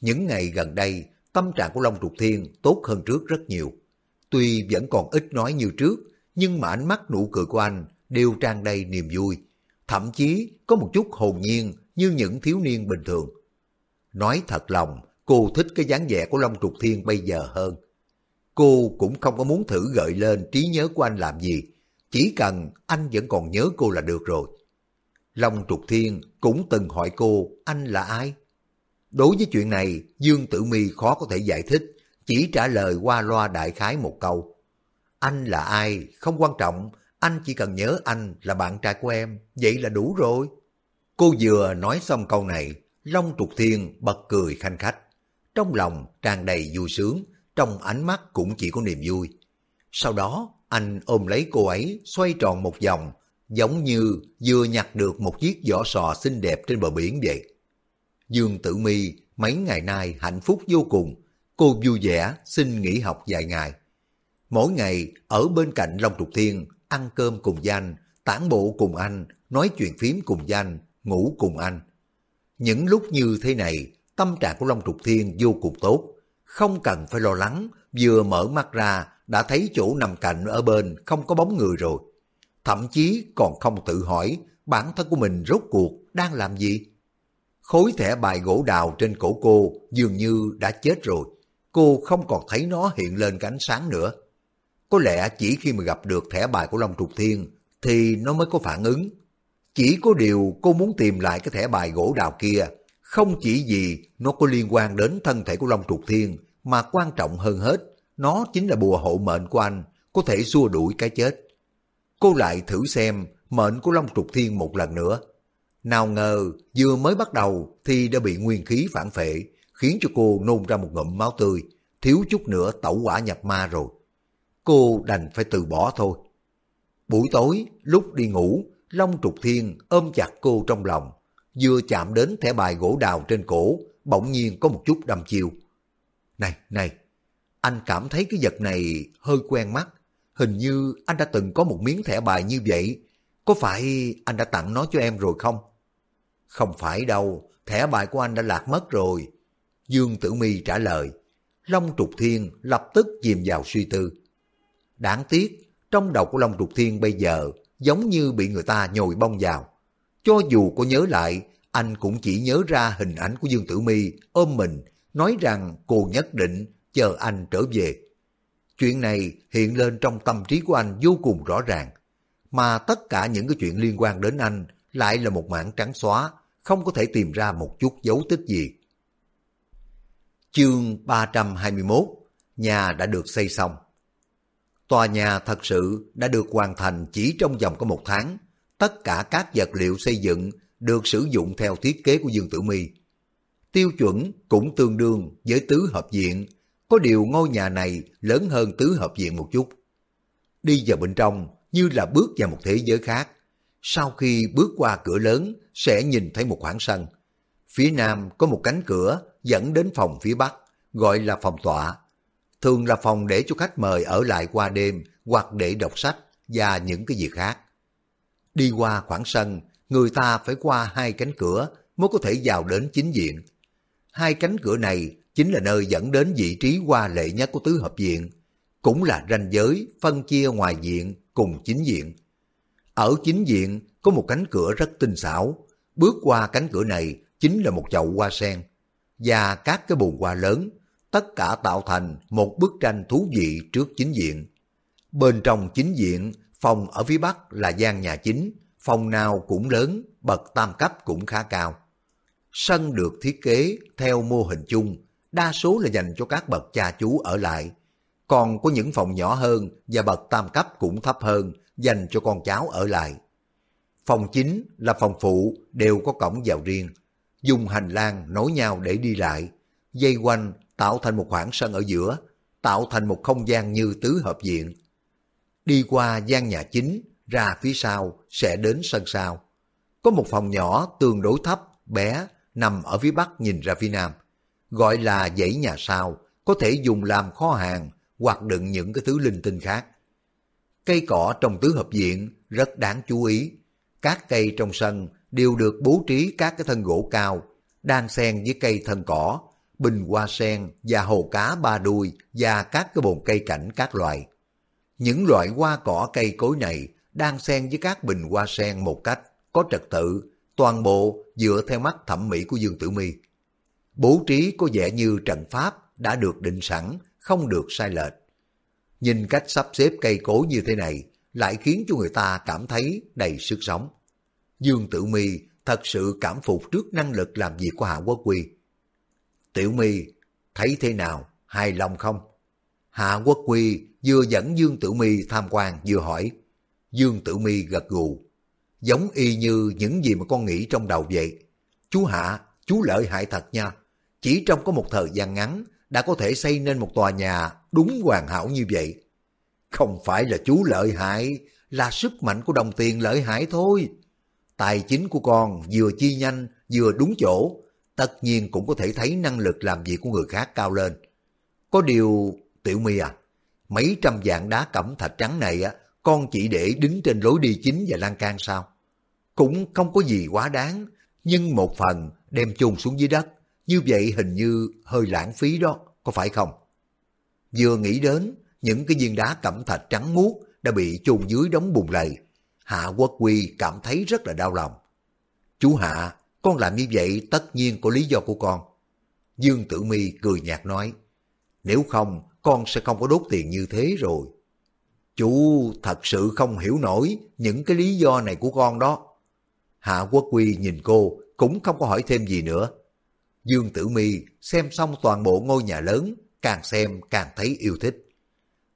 Những ngày gần đây, tâm trạng của Long Trục Thiên tốt hơn trước rất nhiều. Tuy vẫn còn ít nói như trước, nhưng mà ánh mắt nụ cười của anh đều tràn đầy niềm vui. Thậm chí có một chút hồn nhiên như những thiếu niên bình thường. nói thật lòng, cô thích cái dáng vẻ của Long Trục Thiên bây giờ hơn. Cô cũng không có muốn thử gợi lên trí nhớ của anh làm gì, chỉ cần anh vẫn còn nhớ cô là được rồi. Long Trục Thiên cũng từng hỏi cô anh là ai? Đối với chuyện này, Dương Tử Mi khó có thể giải thích, chỉ trả lời qua loa đại khái một câu. Anh là ai, không quan trọng, anh chỉ cần nhớ anh là bạn trai của em, vậy là đủ rồi. Cô vừa nói xong câu này, Long Trục Thiên bật cười khanh khách. Trong lòng tràn đầy vui sướng, trong ánh mắt cũng chỉ có niềm vui. Sau đó, anh ôm lấy cô ấy, xoay tròn một vòng, giống như vừa nhặt được một chiếc vỏ sò xinh đẹp trên bờ biển vậy. Dương Tử Mi mấy ngày nay hạnh phúc vô cùng, cô vui vẻ xin nghỉ học vài ngày. Mỗi ngày ở bên cạnh Long Trục Thiên, ăn cơm cùng danh, tản bộ cùng anh, nói chuyện phím cùng danh, ngủ cùng anh. Những lúc như thế này, tâm trạng của Long Trục Thiên vô cùng tốt, không cần phải lo lắng, vừa mở mắt ra đã thấy chỗ nằm cạnh ở bên không có bóng người rồi. Thậm chí còn không tự hỏi bản thân của mình rốt cuộc đang làm gì. Khối thẻ bài gỗ đào trên cổ cô dường như đã chết rồi. Cô không còn thấy nó hiện lên cái ánh sáng nữa. Có lẽ chỉ khi mà gặp được thẻ bài của Long Trục Thiên thì nó mới có phản ứng. Chỉ có điều cô muốn tìm lại cái thẻ bài gỗ đào kia, không chỉ vì nó có liên quan đến thân thể của Long Trục Thiên, mà quan trọng hơn hết, nó chính là bùa hộ mệnh của anh, có thể xua đuổi cái chết. Cô lại thử xem mệnh của Long Trục Thiên một lần nữa. Nào ngờ vừa mới bắt đầu thì đã bị nguyên khí phản phệ, khiến cho cô nôn ra một ngụm máu tươi, thiếu chút nữa tẩu quả nhập ma rồi. Cô đành phải từ bỏ thôi. Buổi tối, lúc đi ngủ, Long Trục Thiên ôm chặt cô trong lòng, vừa chạm đến thẻ bài gỗ đào trên cổ, bỗng nhiên có một chút đâm chiêu. Này, này, anh cảm thấy cái vật này hơi quen mắt, hình như anh đã từng có một miếng thẻ bài như vậy, có phải anh đã tặng nó cho em rồi không? Không phải đâu, thẻ bài của anh đã lạc mất rồi. Dương Tử Mi trả lời. Long Trục Thiên lập tức chìm vào suy tư. Đáng tiếc, trong đầu của Long Trục Thiên bây giờ giống như bị người ta nhồi bông vào. Cho dù có nhớ lại, anh cũng chỉ nhớ ra hình ảnh của Dương Tử Mi ôm mình, nói rằng cô nhất định chờ anh trở về. Chuyện này hiện lên trong tâm trí của anh vô cùng rõ ràng, mà tất cả những cái chuyện liên quan đến anh lại là một mảng trắng xóa, không có thể tìm ra một chút dấu tích gì. Chương 321 Nhà đã được xây xong Tòa nhà thật sự đã được hoàn thành chỉ trong vòng có một tháng. Tất cả các vật liệu xây dựng được sử dụng theo thiết kế của Dương Tử My. Tiêu chuẩn cũng tương đương với tứ hợp viện, có điều ngôi nhà này lớn hơn tứ hợp viện một chút. Đi vào bên trong như là bước vào một thế giới khác. Sau khi bước qua cửa lớn sẽ nhìn thấy một khoảng sân. Phía nam có một cánh cửa dẫn đến phòng phía bắc, gọi là phòng tọa thường là phòng để cho khách mời ở lại qua đêm hoặc để đọc sách và những cái gì khác. Đi qua khoảng sân, người ta phải qua hai cánh cửa mới có thể vào đến chính diện. Hai cánh cửa này chính là nơi dẫn đến vị trí qua lệ nhất của tứ hợp diện, cũng là ranh giới phân chia ngoài diện cùng chính diện. Ở chính diện có một cánh cửa rất tinh xảo, bước qua cánh cửa này chính là một chậu hoa sen và các cái bồn hoa lớn tất cả tạo thành một bức tranh thú vị trước chính diện. Bên trong chính diện, phòng ở phía bắc là gian nhà chính, phòng nào cũng lớn, bậc tam cấp cũng khá cao. Sân được thiết kế theo mô hình chung, đa số là dành cho các bậc cha chú ở lại. Còn có những phòng nhỏ hơn và bậc tam cấp cũng thấp hơn, dành cho con cháu ở lại. Phòng chính là phòng phụ đều có cổng vào riêng, dùng hành lang nối nhau để đi lại, dây quanh tạo thành một khoảng sân ở giữa, tạo thành một không gian như tứ hợp viện. Đi qua gian nhà chính, ra phía sau sẽ đến sân sau. Có một phòng nhỏ tương đối thấp, bé, nằm ở phía bắc nhìn ra phía nam. Gọi là dãy nhà sau, có thể dùng làm kho hàng hoặc đựng những cái thứ linh tinh khác. Cây cỏ trong tứ hợp viện rất đáng chú ý. Các cây trong sân đều được bố trí các cái thân gỗ cao, đang xen với cây thân cỏ, bình hoa sen và hồ cá ba đuôi và các cái bồn cây cảnh các loại. Những loại hoa cỏ cây cối này đang xen với các bình hoa sen một cách có trật tự, toàn bộ dựa theo mắt thẩm mỹ của Dương Tử Mi. bố trí có vẻ như trận pháp đã được định sẵn, không được sai lệch. Nhìn cách sắp xếp cây cối như thế này, lại khiến cho người ta cảm thấy đầy sức sống. Dương Tử Mi thật sự cảm phục trước năng lực làm việc của Hạ Quốc Quy. Tiểu Mi thấy thế nào, hài lòng không? Hạ Quốc Quy vừa dẫn Dương Tử Mi tham quan vừa hỏi. Dương Tử Mi gật gù. Giống y như những gì mà con nghĩ trong đầu vậy. Chú Hạ, chú lợi hại thật nha. Chỉ trong có một thời gian ngắn đã có thể xây nên một tòa nhà đúng hoàn hảo như vậy. Không phải là chú lợi hại, là sức mạnh của đồng tiền lợi hại thôi. Tài chính của con vừa chi nhanh, vừa đúng chỗ, tất nhiên cũng có thể thấy năng lực làm việc của người khác cao lên. Có điều, tiểu mi à, mấy trăm dạng đá cẩm thạch trắng này á, con chỉ để đứng trên lối đi chính và lan can sao? Cũng không có gì quá đáng, nhưng một phần đem chôn xuống dưới đất, như vậy hình như hơi lãng phí đó, có phải không? Vừa nghĩ đến những cái viên đá cẩm thạch trắng muốt đã bị chôn dưới đống bùn lầy, Hạ Quốc Quy cảm thấy rất là đau lòng. Chú Hạ, con làm như vậy tất nhiên có lý do của con. Dương Tử Mi cười nhạt nói, nếu không con sẽ không có đốt tiền như thế rồi. Chú thật sự không hiểu nổi những cái lý do này của con đó. Hạ Quốc Quy nhìn cô cũng không có hỏi thêm gì nữa. Dương Tử Mi xem xong toàn bộ ngôi nhà lớn, càng xem càng thấy yêu thích.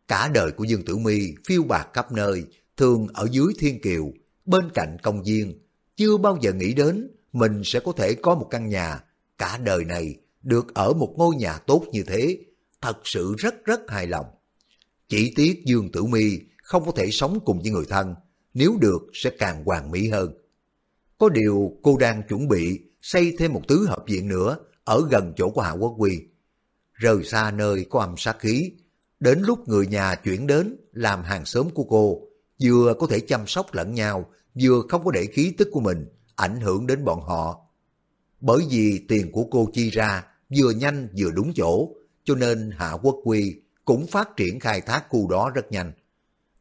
Cả đời của Dương Tử Mi phiêu bạc khắp nơi, thường ở dưới thiên kiều, bên cạnh công viên, chưa bao giờ nghĩ đến mình sẽ có thể có một căn nhà, cả đời này được ở một ngôi nhà tốt như thế, thật sự rất rất hài lòng. Chỉ tiếc Dương Tử Mi không có thể sống cùng với người thân, nếu được sẽ càng hoàn mỹ hơn. Có điều cô đang chuẩn bị xây thêm một tứ hợp viện nữa ở gần chỗ của Hạ Quốc Quy. Rời xa nơi có âm sát khí, đến lúc người nhà chuyển đến làm hàng xóm của cô, vừa có thể chăm sóc lẫn nhau, vừa không có để khí tức của mình ảnh hưởng đến bọn họ. Bởi vì tiền của cô chi ra vừa nhanh vừa đúng chỗ, cho nên Hạ Quốc Quy cũng phát triển khai thác khu đó rất nhanh.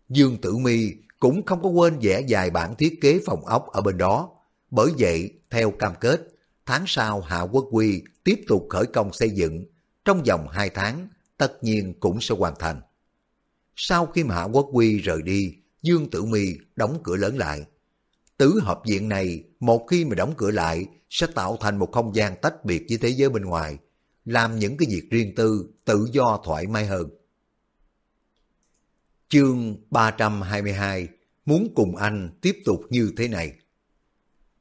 Dương Tử Mi cũng không có quên vẽ dài bản thiết kế phòng ốc ở bên đó. Bởi vậy, theo cam kết, tháng sau Hạ Quốc Quy tiếp tục khởi công xây dựng. Trong vòng 2 tháng, tất nhiên cũng sẽ hoàn thành. Sau khi mà Hạ Quốc Quy rời đi, Dương Tử Mi đóng cửa lớn lại. Tứ hợp viện này, một khi mà đóng cửa lại, sẽ tạo thành một không gian tách biệt với thế giới bên ngoài, làm những cái việc riêng tư, tự do thoải mái hơn. Chương 322 Muốn cùng anh tiếp tục như thế này.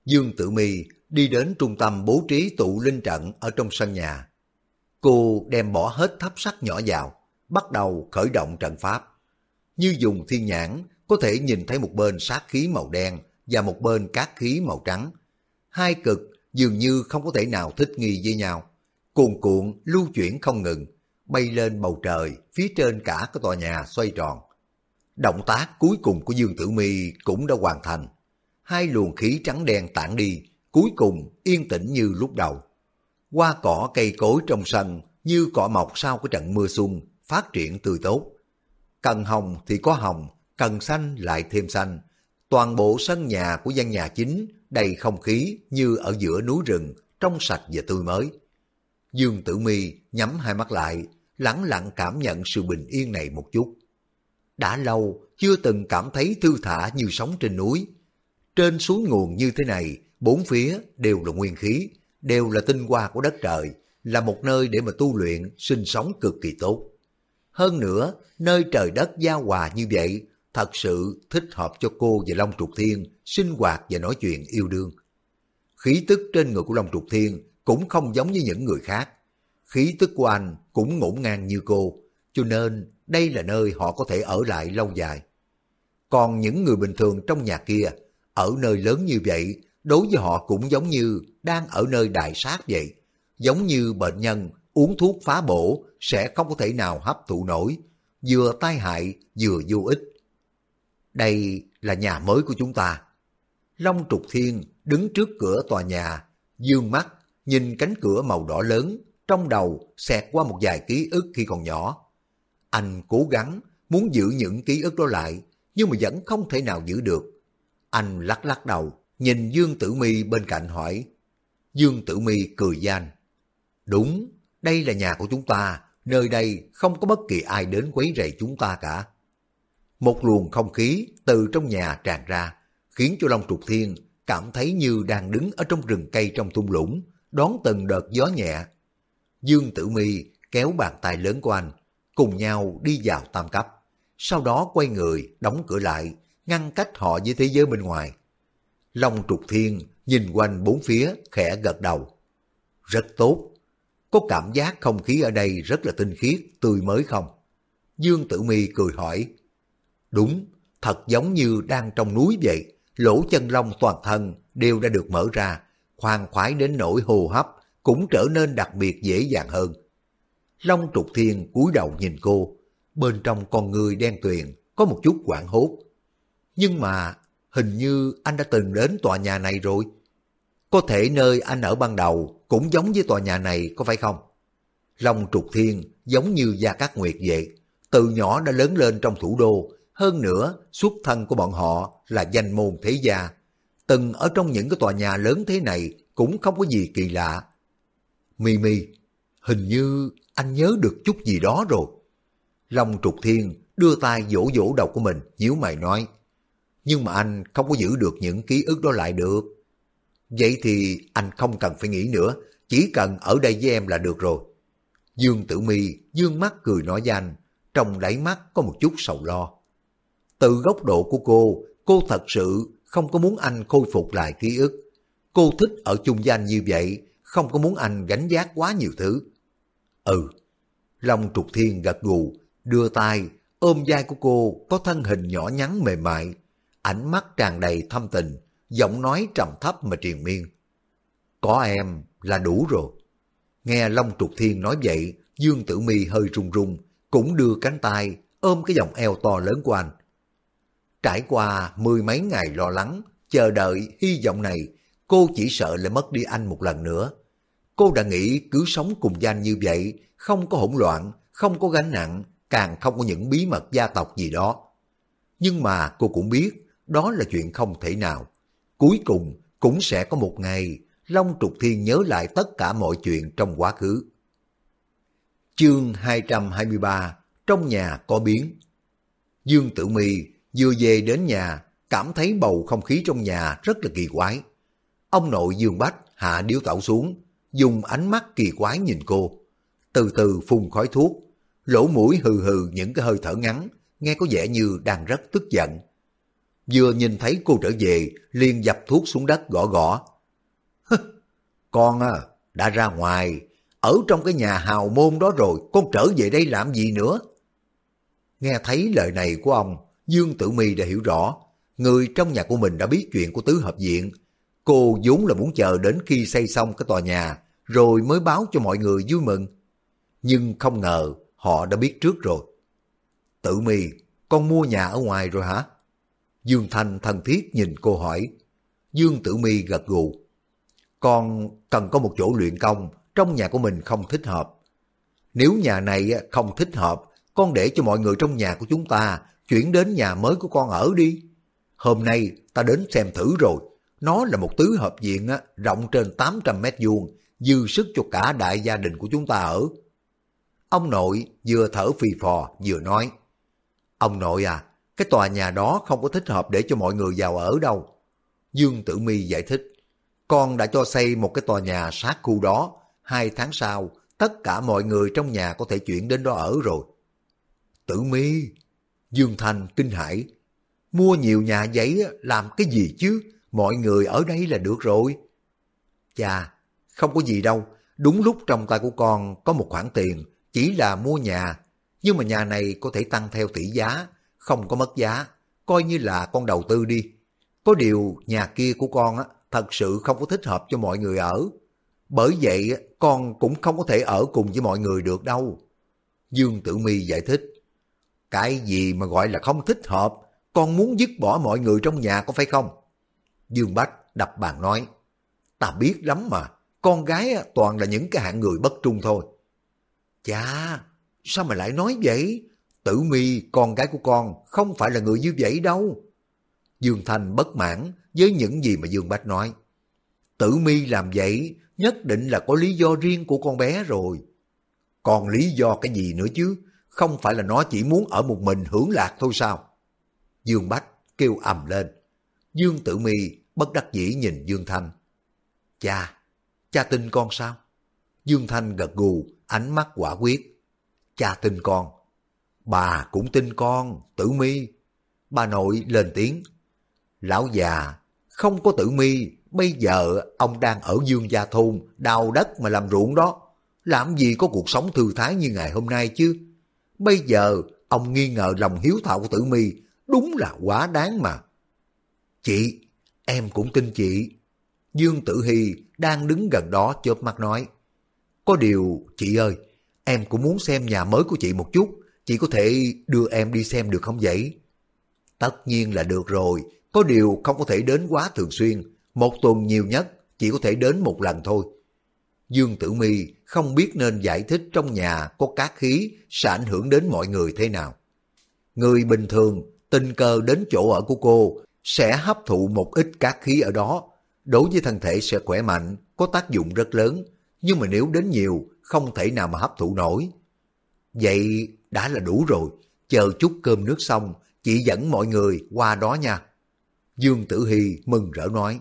Dương Tử Mi đi đến trung tâm bố trí tụ linh trận ở trong sân nhà. Cô đem bỏ hết tháp sắt nhỏ vào, bắt đầu khởi động trận pháp. Như dùng thiên nhãn, có thể nhìn thấy một bên sát khí màu đen và một bên cát khí màu trắng. Hai cực dường như không có thể nào thích nghi với nhau. Cuồn cuộn lưu chuyển không ngừng, bay lên bầu trời phía trên cả cái tòa nhà xoay tròn. Động tác cuối cùng của Dương Tử Mi cũng đã hoàn thành. Hai luồng khí trắng đen tản đi, cuối cùng yên tĩnh như lúc đầu. Qua cỏ cây cối trong sân như cỏ mọc sau cái trận mưa xuân, phát triển tươi tốt. Cần hồng thì có hồng, cần xanh lại thêm xanh. Toàn bộ sân nhà của gian nhà chính đầy không khí như ở giữa núi rừng, trong sạch và tươi mới. Dương Tử Mi nhắm hai mắt lại, lẳng lặng cảm nhận sự bình yên này một chút. Đã lâu chưa từng cảm thấy thư thả như sống trên núi. Trên suối nguồn như thế này, bốn phía đều là nguyên khí, đều là tinh hoa của đất trời, là một nơi để mà tu luyện, sinh sống cực kỳ tốt. Hơn nữa, nơi trời đất giao hòa như vậy, thật sự thích hợp cho cô và Long Trục Thiên sinh hoạt và nói chuyện yêu đương. Khí tức trên người của Long Trục Thiên cũng không giống như những người khác. Khí tức của anh cũng ngổn ngang như cô, cho nên đây là nơi họ có thể ở lại lâu dài. Còn những người bình thường trong nhà kia, ở nơi lớn như vậy, đối với họ cũng giống như đang ở nơi đại sát vậy. Giống như bệnh nhân uống thuốc phá bổ sẽ không có thể nào hấp thụ nổi, vừa tai hại vừa vô ích. Đây là nhà mới của chúng ta. Long Trục Thiên đứng trước cửa tòa nhà, dương mắt, nhìn cánh cửa màu đỏ lớn, trong đầu xẹt qua một vài ký ức khi còn nhỏ. Anh cố gắng muốn giữ những ký ức đó lại, nhưng mà vẫn không thể nào giữ được. Anh lắc lắc đầu, nhìn Dương Tử Mi bên cạnh hỏi. Dương Tử Mi cười gian. Đúng, đây là nhà của chúng ta, nơi đây không có bất kỳ ai đến quấy rầy chúng ta cả. Một luồng không khí từ trong nhà tràn ra, khiến cho Long Trục Thiên cảm thấy như đang đứng ở trong rừng cây trong thung lũng, đón từng đợt gió nhẹ. Dương Tử Mi kéo bàn tay lớn của anh, cùng nhau đi vào tam cấp. Sau đó quay người, đóng cửa lại, ngăn cách họ với thế giới bên ngoài. Long trục thiên nhìn quanh bốn phía, khẽ gật đầu. Rất tốt. Có cảm giác không khí ở đây rất là tinh khiết, tươi mới không? Dương Tử Mi cười hỏi. Đúng, thật giống như đang trong núi vậy. Lỗ chân lông toàn thân đều đã được mở ra, khoan khoái đến nỗi hô hấp cũng trở nên đặc biệt dễ dàng hơn. Long trục thiên cúi đầu nhìn cô, bên trong con người đen tuyền có một chút quảng hốt. Nhưng mà hình như anh đã từng đến tòa nhà này rồi. Có thể nơi anh ở ban đầu cũng giống với tòa nhà này có phải không? Long trục thiên giống như Gia Cát Nguyệt vậy, từ nhỏ đã lớn lên trong thủ đô, hơn nữa xuất thân của bọn họ là danh môn thế gia. Từng ở trong những cái tòa nhà lớn thế này cũng không có gì kỳ lạ. Mimi, hình như anh nhớ được chút gì đó rồi. Long trục thiên đưa tay vỗ vỗ đầu của mình, nhíu mày nói. Nhưng mà anh không có giữ được những ký ức đó lại được. Vậy thì anh không cần phải nghĩ nữa, chỉ cần ở đây với em là được rồi. Dương Tử Mi dương mắt cười nói với anh, trong đáy mắt có một chút sầu lo. Từ góc độ của cô, cô thật sự không có muốn anh khôi phục lại ký ức. Cô thích ở chung với anh như vậy, không có muốn anh gánh giác quá nhiều thứ. Ừ. Long trục thiên gật gù, đưa tay, ôm vai của cô có thân hình nhỏ nhắn mềm mại, ánh mắt tràn đầy thâm tình, giọng nói trầm thấp mà triền miên. Có em là đủ rồi. Nghe Long Trục Thiên nói vậy, Dương Tử Mi hơi run run, cũng đưa cánh tay ôm cái vòng eo to lớn của anh. Trải qua mười mấy ngày lo lắng, chờ đợi hy vọng này, cô chỉ sợ lại mất đi anh một lần nữa. Cô đã nghĩ cứ sống cùng danh như vậy, không có hỗn loạn, không có gánh nặng, càng không có những bí mật gia tộc gì đó. Nhưng mà cô cũng biết, đó là chuyện không thể nào. Cuối cùng cũng sẽ có một ngày, Long Trục Thiên nhớ lại tất cả mọi chuyện trong quá khứ. Chương 223 Trong nhà có biến Dương Tử Mi vừa về đến nhà, cảm thấy bầu không khí trong nhà rất là kỳ quái. Ông nội Dương Bách hạ điếu tẩu xuống, dùng ánh mắt kỳ quái nhìn cô. Từ từ phun khói thuốc, lỗ mũi hừ hừ những cái hơi thở ngắn, nghe có vẻ như đang rất tức giận. Vừa nhìn thấy cô trở về, liền dập thuốc xuống đất gõ gõ. con à, đã ra ngoài, ở trong cái nhà hào môn đó rồi, con trở về đây làm gì nữa? Nghe thấy lời này của ông, Dương Tử Mi đã hiểu rõ, người trong nhà của mình đã biết chuyện của tứ hợp viện. Cô vốn là muốn chờ đến khi xây xong cái tòa nhà, rồi mới báo cho mọi người vui mừng. Nhưng không ngờ họ đã biết trước rồi. Tử Mi, con mua nhà ở ngoài rồi hả? Dương Thanh thân thiết nhìn cô hỏi. Dương Tử Mi gật gù. Con cần có một chỗ luyện công, trong nhà của mình không thích hợp. Nếu nhà này không thích hợp, con để cho mọi người trong nhà của chúng ta chuyển đến nhà mới của con ở đi. Hôm nay ta đến xem thử rồi. Nó là một tứ hợp viện rộng trên 800 mét vuông, dư sức cho cả đại gia đình của chúng ta ở. Ông nội vừa thở phì phò vừa nói. Ông nội à, cái tòa nhà đó không có thích hợp để cho mọi người vào ở đâu. Dương Tử Mi giải thích, con đã cho xây một cái tòa nhà sát khu đó, hai tháng sau, tất cả mọi người trong nhà có thể chuyển đến đó ở rồi. Tử Mi, Dương Thành kinh hãi, mua nhiều nhà giấy làm cái gì chứ, mọi người ở đây là được rồi. Chà, không có gì đâu, đúng lúc trong tay của con có một khoản tiền, chỉ là mua nhà, nhưng mà nhà này có thể tăng theo tỷ giá, không có mất giá, coi như là con đầu tư đi. Có điều nhà kia của con á, thật sự không có thích hợp cho mọi người ở. Bởi vậy con cũng không có thể ở cùng với mọi người được đâu. Dương Tử Mi giải thích. Cái gì mà gọi là không thích hợp, con muốn dứt bỏ mọi người trong nhà có phải không? Dương Bách đập bàn nói. Ta biết lắm mà, con gái toàn là những cái hạng người bất trung thôi. Chà, sao mà lại nói vậy? Tử mi con gái của con không phải là người như vậy đâu. Dương Thành bất mãn với những gì mà Dương Bách nói. Tử mi làm vậy nhất định là có lý do riêng của con bé rồi. Còn lý do cái gì nữa chứ? Không phải là nó chỉ muốn ở một mình hưởng lạc thôi sao? Dương Bách kêu ầm lên. Dương Tử Mi bất đắc dĩ nhìn Dương Thanh. Cha, cha tin con sao? Dương Thanh gật gù, ánh mắt quả quyết. Cha tin con. Bà cũng tin con, Tử Mi. Bà nội lên tiếng. Lão già, không có Tử Mi, bây giờ ông đang ở Dương Gia Thôn, đào đất mà làm ruộng đó. Làm gì có cuộc sống thư thái như ngày hôm nay chứ? Bây giờ ông nghi ngờ lòng hiếu thảo của Tử Mi đúng là quá đáng mà. Chị, em cũng tin chị. Dương Tử Hy đang đứng gần đó chớp mắt nói. Có điều, chị ơi, em cũng muốn xem nhà mới của chị một chút. Chị có thể đưa em đi xem được không vậy? Tất nhiên là được rồi. Có điều không có thể đến quá thường xuyên. Một tuần nhiều nhất, chỉ có thể đến một lần thôi. Dương Tử Mi không biết nên giải thích trong nhà có cát khí sẽ ảnh hưởng đến mọi người thế nào. Người bình thường tình cờ đến chỗ ở của cô sẽ hấp thụ một ít cát khí ở đó. Đối với thân thể sẽ khỏe mạnh, có tác dụng rất lớn. Nhưng mà nếu đến nhiều, không thể nào mà hấp thụ nổi. Vậy đã là đủ rồi. Chờ chút cơm nước xong, chị dẫn mọi người qua đó nha. Dương Tử Hy mừng rỡ nói.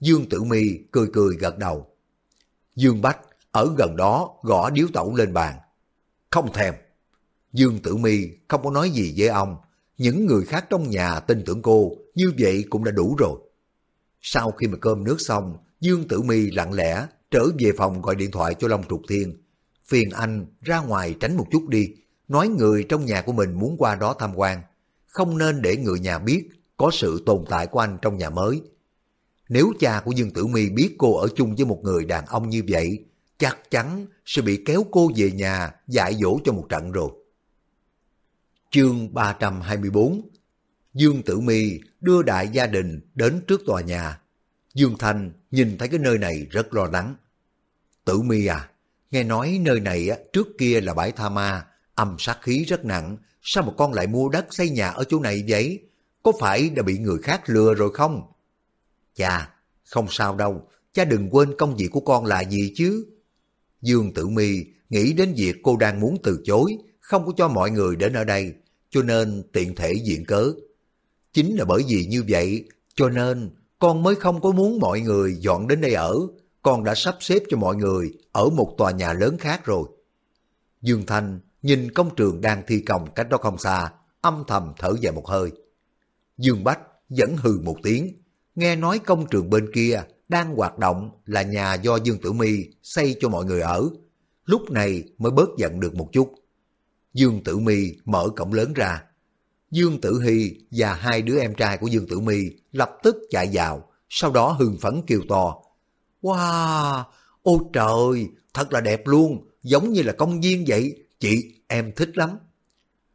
Dương Tử Mi cười cười gật đầu. Dương Bách ở gần đó gõ điếu tẩu lên bàn. Không thèm. Dương Tử Mi không có nói gì với ông. Những người khác trong nhà tin tưởng cô như vậy cũng đã đủ rồi. Sau khi mà cơm nước xong, Dương Tử Mi lặng lẽ trở về phòng gọi điện thoại cho Long Trục Thiên. Phiền anh ra ngoài tránh một chút đi, nói người trong nhà của mình muốn qua đó tham quan. Không nên để người nhà biết có sự tồn tại của anh trong nhà mới. Nếu cha của Dương Tử Mi biết cô ở chung với một người đàn ông như vậy, chắc chắn sẽ bị kéo cô về nhà dạy dỗ cho một trận rồi. Chương 324 Dương Tử Mi đưa đại gia đình đến trước tòa nhà. Dương Thanh nhìn thấy cái nơi này rất lo lắng. Tử Mi à, nghe nói nơi này trước kia là bãi tha ma, âm sát khí rất nặng, sao mà con lại mua đất xây nhà ở chỗ này vậy? Có phải đã bị người khác lừa rồi không? Cha, không sao đâu, cha đừng quên công việc của con là gì chứ. Dương Tử Mi nghĩ đến việc cô đang muốn từ chối, không có cho mọi người đến ở đây, cho nên tiện thể diện cớ. Chính là bởi vì như vậy, cho nên con mới không có muốn mọi người dọn đến đây ở, con đã sắp xếp cho mọi người ở một tòa nhà lớn khác rồi. Dương Thanh nhìn công trường đang thi công cách đó không xa, âm thầm thở dài một hơi. Dương Bách vẫn hừ một tiếng, nghe nói công trường bên kia đang hoạt động là nhà do Dương Tử Mi xây cho mọi người ở. Lúc này mới bớt giận được một chút. Dương Tử Mi mở cổng lớn ra. Dương Tử Hy và hai đứa em trai của Dương Tử Mi lập tức chạy vào, sau đó hưng phấn kêu to. Wow, ôi trời, thật là đẹp luôn, giống như là công viên vậy, chị, em thích lắm.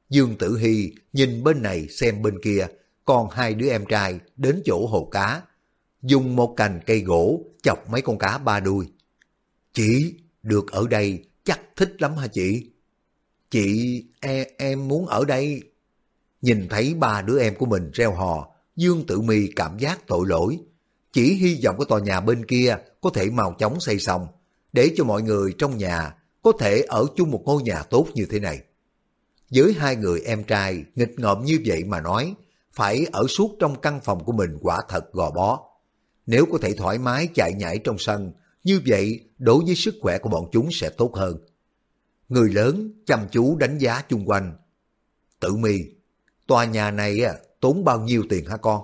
Dương Tử Hy nhìn bên này xem bên kia, còn hai đứa em trai đến chỗ hồ cá, dùng một cành cây gỗ chọc mấy con cá ba đuôi. Chị, được ở đây chắc thích lắm hả chị? Chị, e, em muốn ở đây. Nhìn thấy ba đứa em của mình reo hò, Dương Tử Mi cảm giác tội lỗi. Chỉ hy vọng cái tòa nhà bên kia có thể mau chóng xây xong, để cho mọi người trong nhà có thể ở chung một ngôi nhà tốt như thế này. Với hai người em trai nghịch ngợm như vậy mà nói, phải ở suốt trong căn phòng của mình quả thật gò bó. Nếu có thể thoải mái chạy nhảy trong sân, như vậy đối với sức khỏe của bọn chúng sẽ tốt hơn. Người lớn chăm chú đánh giá chung quanh. Tử mi, tòa nhà này tốn bao nhiêu tiền hả con?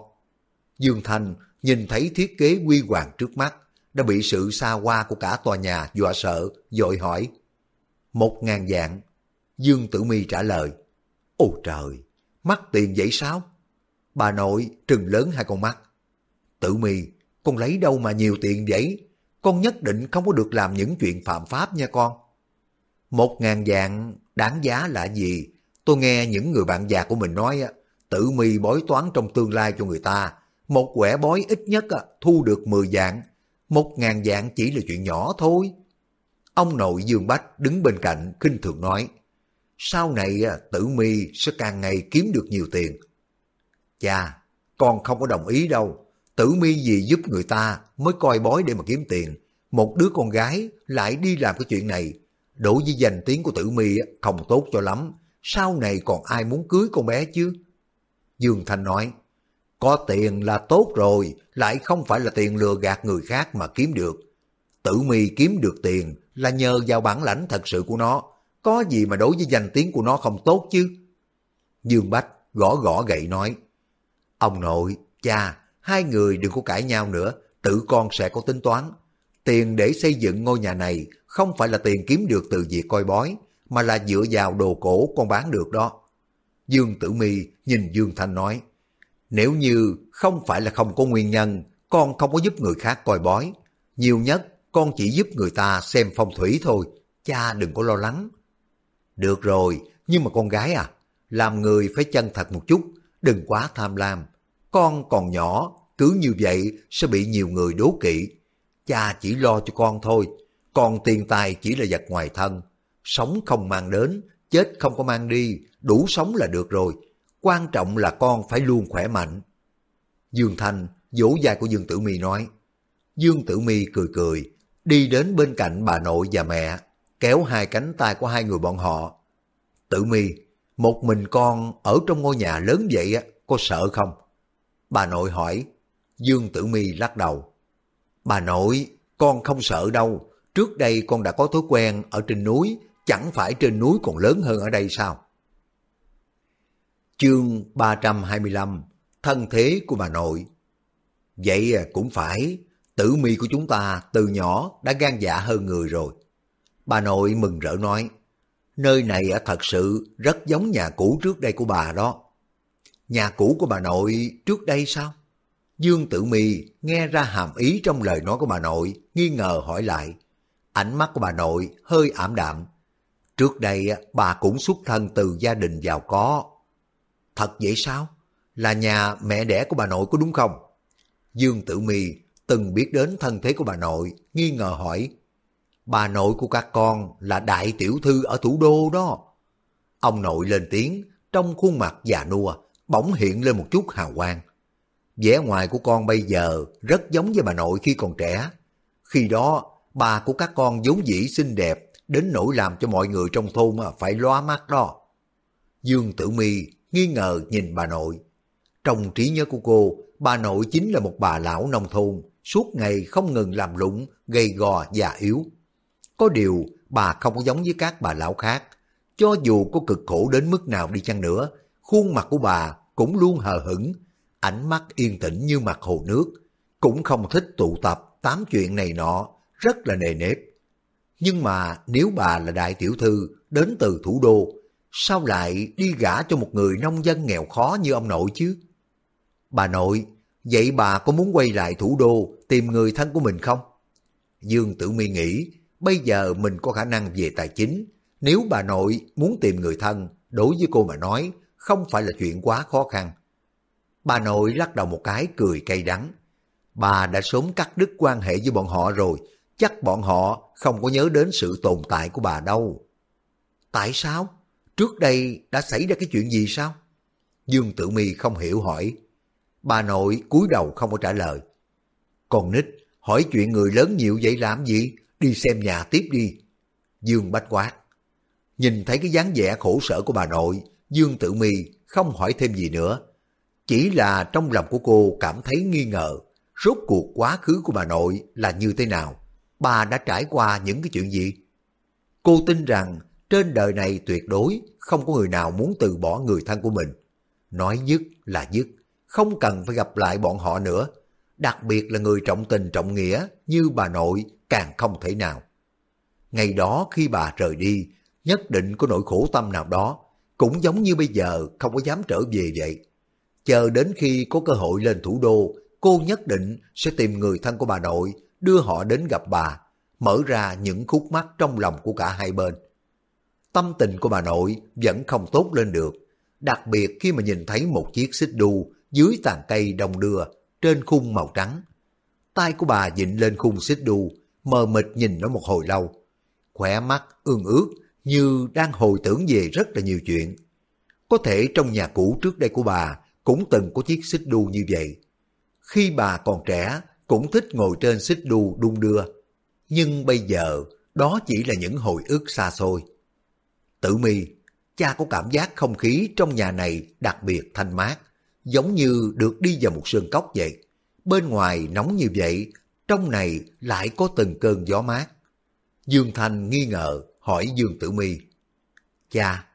Dương Thành nhìn thấy thiết kế quy hoàng trước mắt, đã bị sự xa hoa của cả tòa nhà dọa sợ, dội hỏi. Một ngàn dạng. Dương Tử Mi trả lời. Ôi trời, mắc tiền vậy sao? Bà nội trừng lớn hai con mắt. Tử mì con lấy đâu mà nhiều tiền vậy? Con nhất định không có được làm những chuyện phạm pháp nha con. Một ngàn vạn đáng giá là gì? Tôi nghe những người bạn già của mình nói Tử mì bói toán trong tương lai cho người ta. Một quẻ bói ít nhất thu được 10 dạng. Một ngàn dạng chỉ là chuyện nhỏ thôi. Ông nội Dương Bách đứng bên cạnh khinh thường nói. Sau này tử mi sẽ càng ngày kiếm được nhiều tiền. Cha, con không có đồng ý đâu. Tử mi gì giúp người ta mới coi bói để mà kiếm tiền. một đứa con gái lại đi làm cái chuyện này, đối với danh tiếng của tử mi không tốt cho lắm, sau này còn ai muốn cưới con bé chứ? Dương Thanh nói, có tiền là tốt rồi, lại không phải là tiền lừa gạt người khác mà kiếm được. Tử mi kiếm được tiền là nhờ vào bản lãnh thật sự của nó, có gì mà đối với danh tiếng của nó không tốt chứ? Dương Bách gõ gõ gậy nói, Ông nội, cha, hai người đừng có cãi nhau nữa, tự con sẽ có tính toán. Tiền để xây dựng ngôi nhà này không phải là tiền kiếm được từ việc coi bói, mà là dựa vào đồ cổ con bán được đó. Dương Tử Mi nhìn Dương Thanh nói, nếu như không phải là không có nguyên nhân, con không có giúp người khác coi bói. Nhiều nhất, con chỉ giúp người ta xem phong thủy thôi, cha đừng có lo lắng. Được rồi, nhưng mà con gái à, làm người phải chân thật một chút, đừng quá tham lam. Con còn nhỏ, cứ như vậy sẽ bị nhiều người đố kỵ. Cha chỉ lo cho con thôi, còn tiền tài chỉ là vật ngoài thân. Sống không mang đến, chết không có mang đi, đủ sống là được rồi. Quan trọng là con phải luôn khỏe mạnh. Dương Thanh vỗ vai của Dương Tử Mi nói. Dương Tử Mi cười cười, đi đến bên cạnh bà nội và mẹ, kéo hai cánh tay của hai người bọn họ. Tử Mi, một mình con ở trong ngôi nhà lớn vậy có sợ không? Bà nội hỏi, Dương Tử Mi lắc đầu. Bà nội, con không sợ đâu, trước đây con đã có thói quen ở trên núi, chẳng phải trên núi còn lớn hơn ở đây sao? Chương 325 Thân thế của bà nội Vậy à, cũng phải, tử mi của chúng ta từ nhỏ đã gan dạ hơn người rồi. Bà nội mừng rỡ nói, nơi này thật sự rất giống nhà cũ trước đây của bà đó. Nhà cũ của bà nội trước đây sao? Dương Tử Mi nghe ra hàm ý trong lời nói của bà nội, nghi ngờ hỏi lại. Ánh mắt của bà nội hơi ảm đạm. Trước đây bà cũng xuất thân từ gia đình giàu có. Thật vậy sao? Là nhà mẹ đẻ của bà nội có đúng không? Dương Tử Mi từng biết đến thân thế của bà nội, nghi ngờ hỏi. Bà nội của các con là đại tiểu thư ở thủ đô đó. Ông nội lên tiếng, trong khuôn mặt già nua, bỗng hiện lên một chút hào quang. vẻ ngoài của con bây giờ rất giống với bà nội khi còn trẻ. Khi đó, bà của các con vốn dĩ xinh đẹp, đến nỗi làm cho mọi người trong thôn phải loa mắt đó. Dương Tử Mi nghi ngờ nhìn bà nội. Trong trí nhớ của cô, bà nội chính là một bà lão nông thôn, suốt ngày không ngừng làm lụng, gầy gò già yếu. Có điều, bà không có giống với các bà lão khác. Cho dù có cực khổ đến mức nào đi chăng nữa, khuôn mặt của bà cũng luôn hờ hững, ánh mắt yên tĩnh như mặt hồ nước, cũng không thích tụ tập tám chuyện này nọ, rất là nề nếp. Nhưng mà nếu bà là đại tiểu thư đến từ thủ đô, sao lại đi gả cho một người nông dân nghèo khó như ông nội chứ? Bà nội, vậy bà có muốn quay lại thủ đô tìm người thân của mình không? Dương Tử Mi nghĩ, bây giờ mình có khả năng về tài chính, nếu bà nội muốn tìm người thân, đối với cô mà nói, không phải là chuyện quá khó khăn. Bà nội lắc đầu một cái cười cay đắng. Bà đã sớm cắt đứt quan hệ với bọn họ rồi, chắc bọn họ không có nhớ đến sự tồn tại của bà đâu. Tại sao? Trước đây đã xảy ra cái chuyện gì sao? Dương Tử Mi không hiểu hỏi. Bà nội cúi đầu không có trả lời. Còn nít, hỏi chuyện người lớn nhiều vậy làm gì? Đi xem nhà tiếp đi. Dương bách quát. Nhìn thấy cái dáng vẻ khổ sở của bà nội, Dương Tử Mi không hỏi thêm gì nữa. Chỉ là trong lòng của cô cảm thấy nghi ngờ, rốt cuộc quá khứ của bà nội là như thế nào? Bà đã trải qua những cái chuyện gì? Cô tin rằng trên đời này tuyệt đối không có người nào muốn từ bỏ người thân của mình. Nói dứt là dứt, không cần phải gặp lại bọn họ nữa. Đặc biệt là người trọng tình trọng nghĩa như bà nội càng không thể nào. Ngày đó khi bà rời đi, nhất định có nỗi khổ tâm nào đó cũng giống như bây giờ không có dám trở về vậy. Chờ đến khi có cơ hội lên thủ đô, cô nhất định sẽ tìm người thân của bà nội, đưa họ đến gặp bà, mở ra những khúc mắc trong lòng của cả hai bên. Tâm tình của bà nội vẫn không tốt lên được, đặc biệt khi mà nhìn thấy một chiếc xích đu dưới tàn cây đồng đưa trên khung màu trắng. Tay của bà dịnh lên khung xích đu, mờ mịt nhìn nó một hồi lâu. Khỏe mắt ương ướt như đang hồi tưởng về rất là nhiều chuyện. Có thể trong nhà cũ trước đây của bà cũng từng có chiếc xích đu như vậy. Khi bà còn trẻ, cũng thích ngồi trên xích đu đung đưa. Nhưng bây giờ, đó chỉ là những hồi ức xa xôi. Tử mi, cha có cảm giác không khí trong nhà này đặc biệt thanh mát, giống như được đi vào một sơn cốc vậy. Bên ngoài nóng như vậy, trong này lại có từng cơn gió mát. Dương Thanh nghi ngờ hỏi Dương Tử Mi: Cha,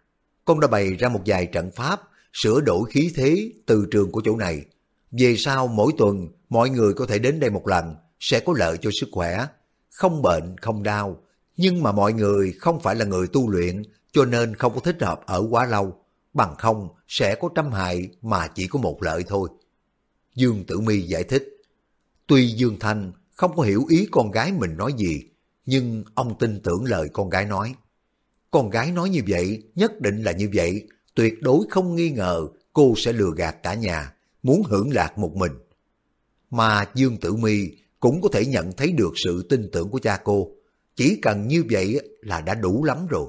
con đã bày ra một vài trận pháp sửa đổi khí thế từ trường của chỗ này. Về sau mỗi tuần mọi người có thể đến đây một lần sẽ có lợi cho sức khỏe, không bệnh, không đau. Nhưng mà mọi người không phải là người tu luyện cho nên không có thích hợp ở quá lâu. Bằng không sẽ có trăm hại mà chỉ có một lợi thôi. Dương Tử Mi giải thích. Tuy Dương Thanh không có hiểu ý con gái mình nói gì, nhưng ông tin tưởng lời con gái nói. Con gái nói như vậy, nhất định là như vậy, tuyệt đối không nghi ngờ cô sẽ lừa gạt cả nhà, muốn hưởng lạc một mình. Mà Dương Tử Mi cũng có thể nhận thấy được sự tin tưởng của cha cô. Chỉ cần như vậy là đã đủ lắm rồi.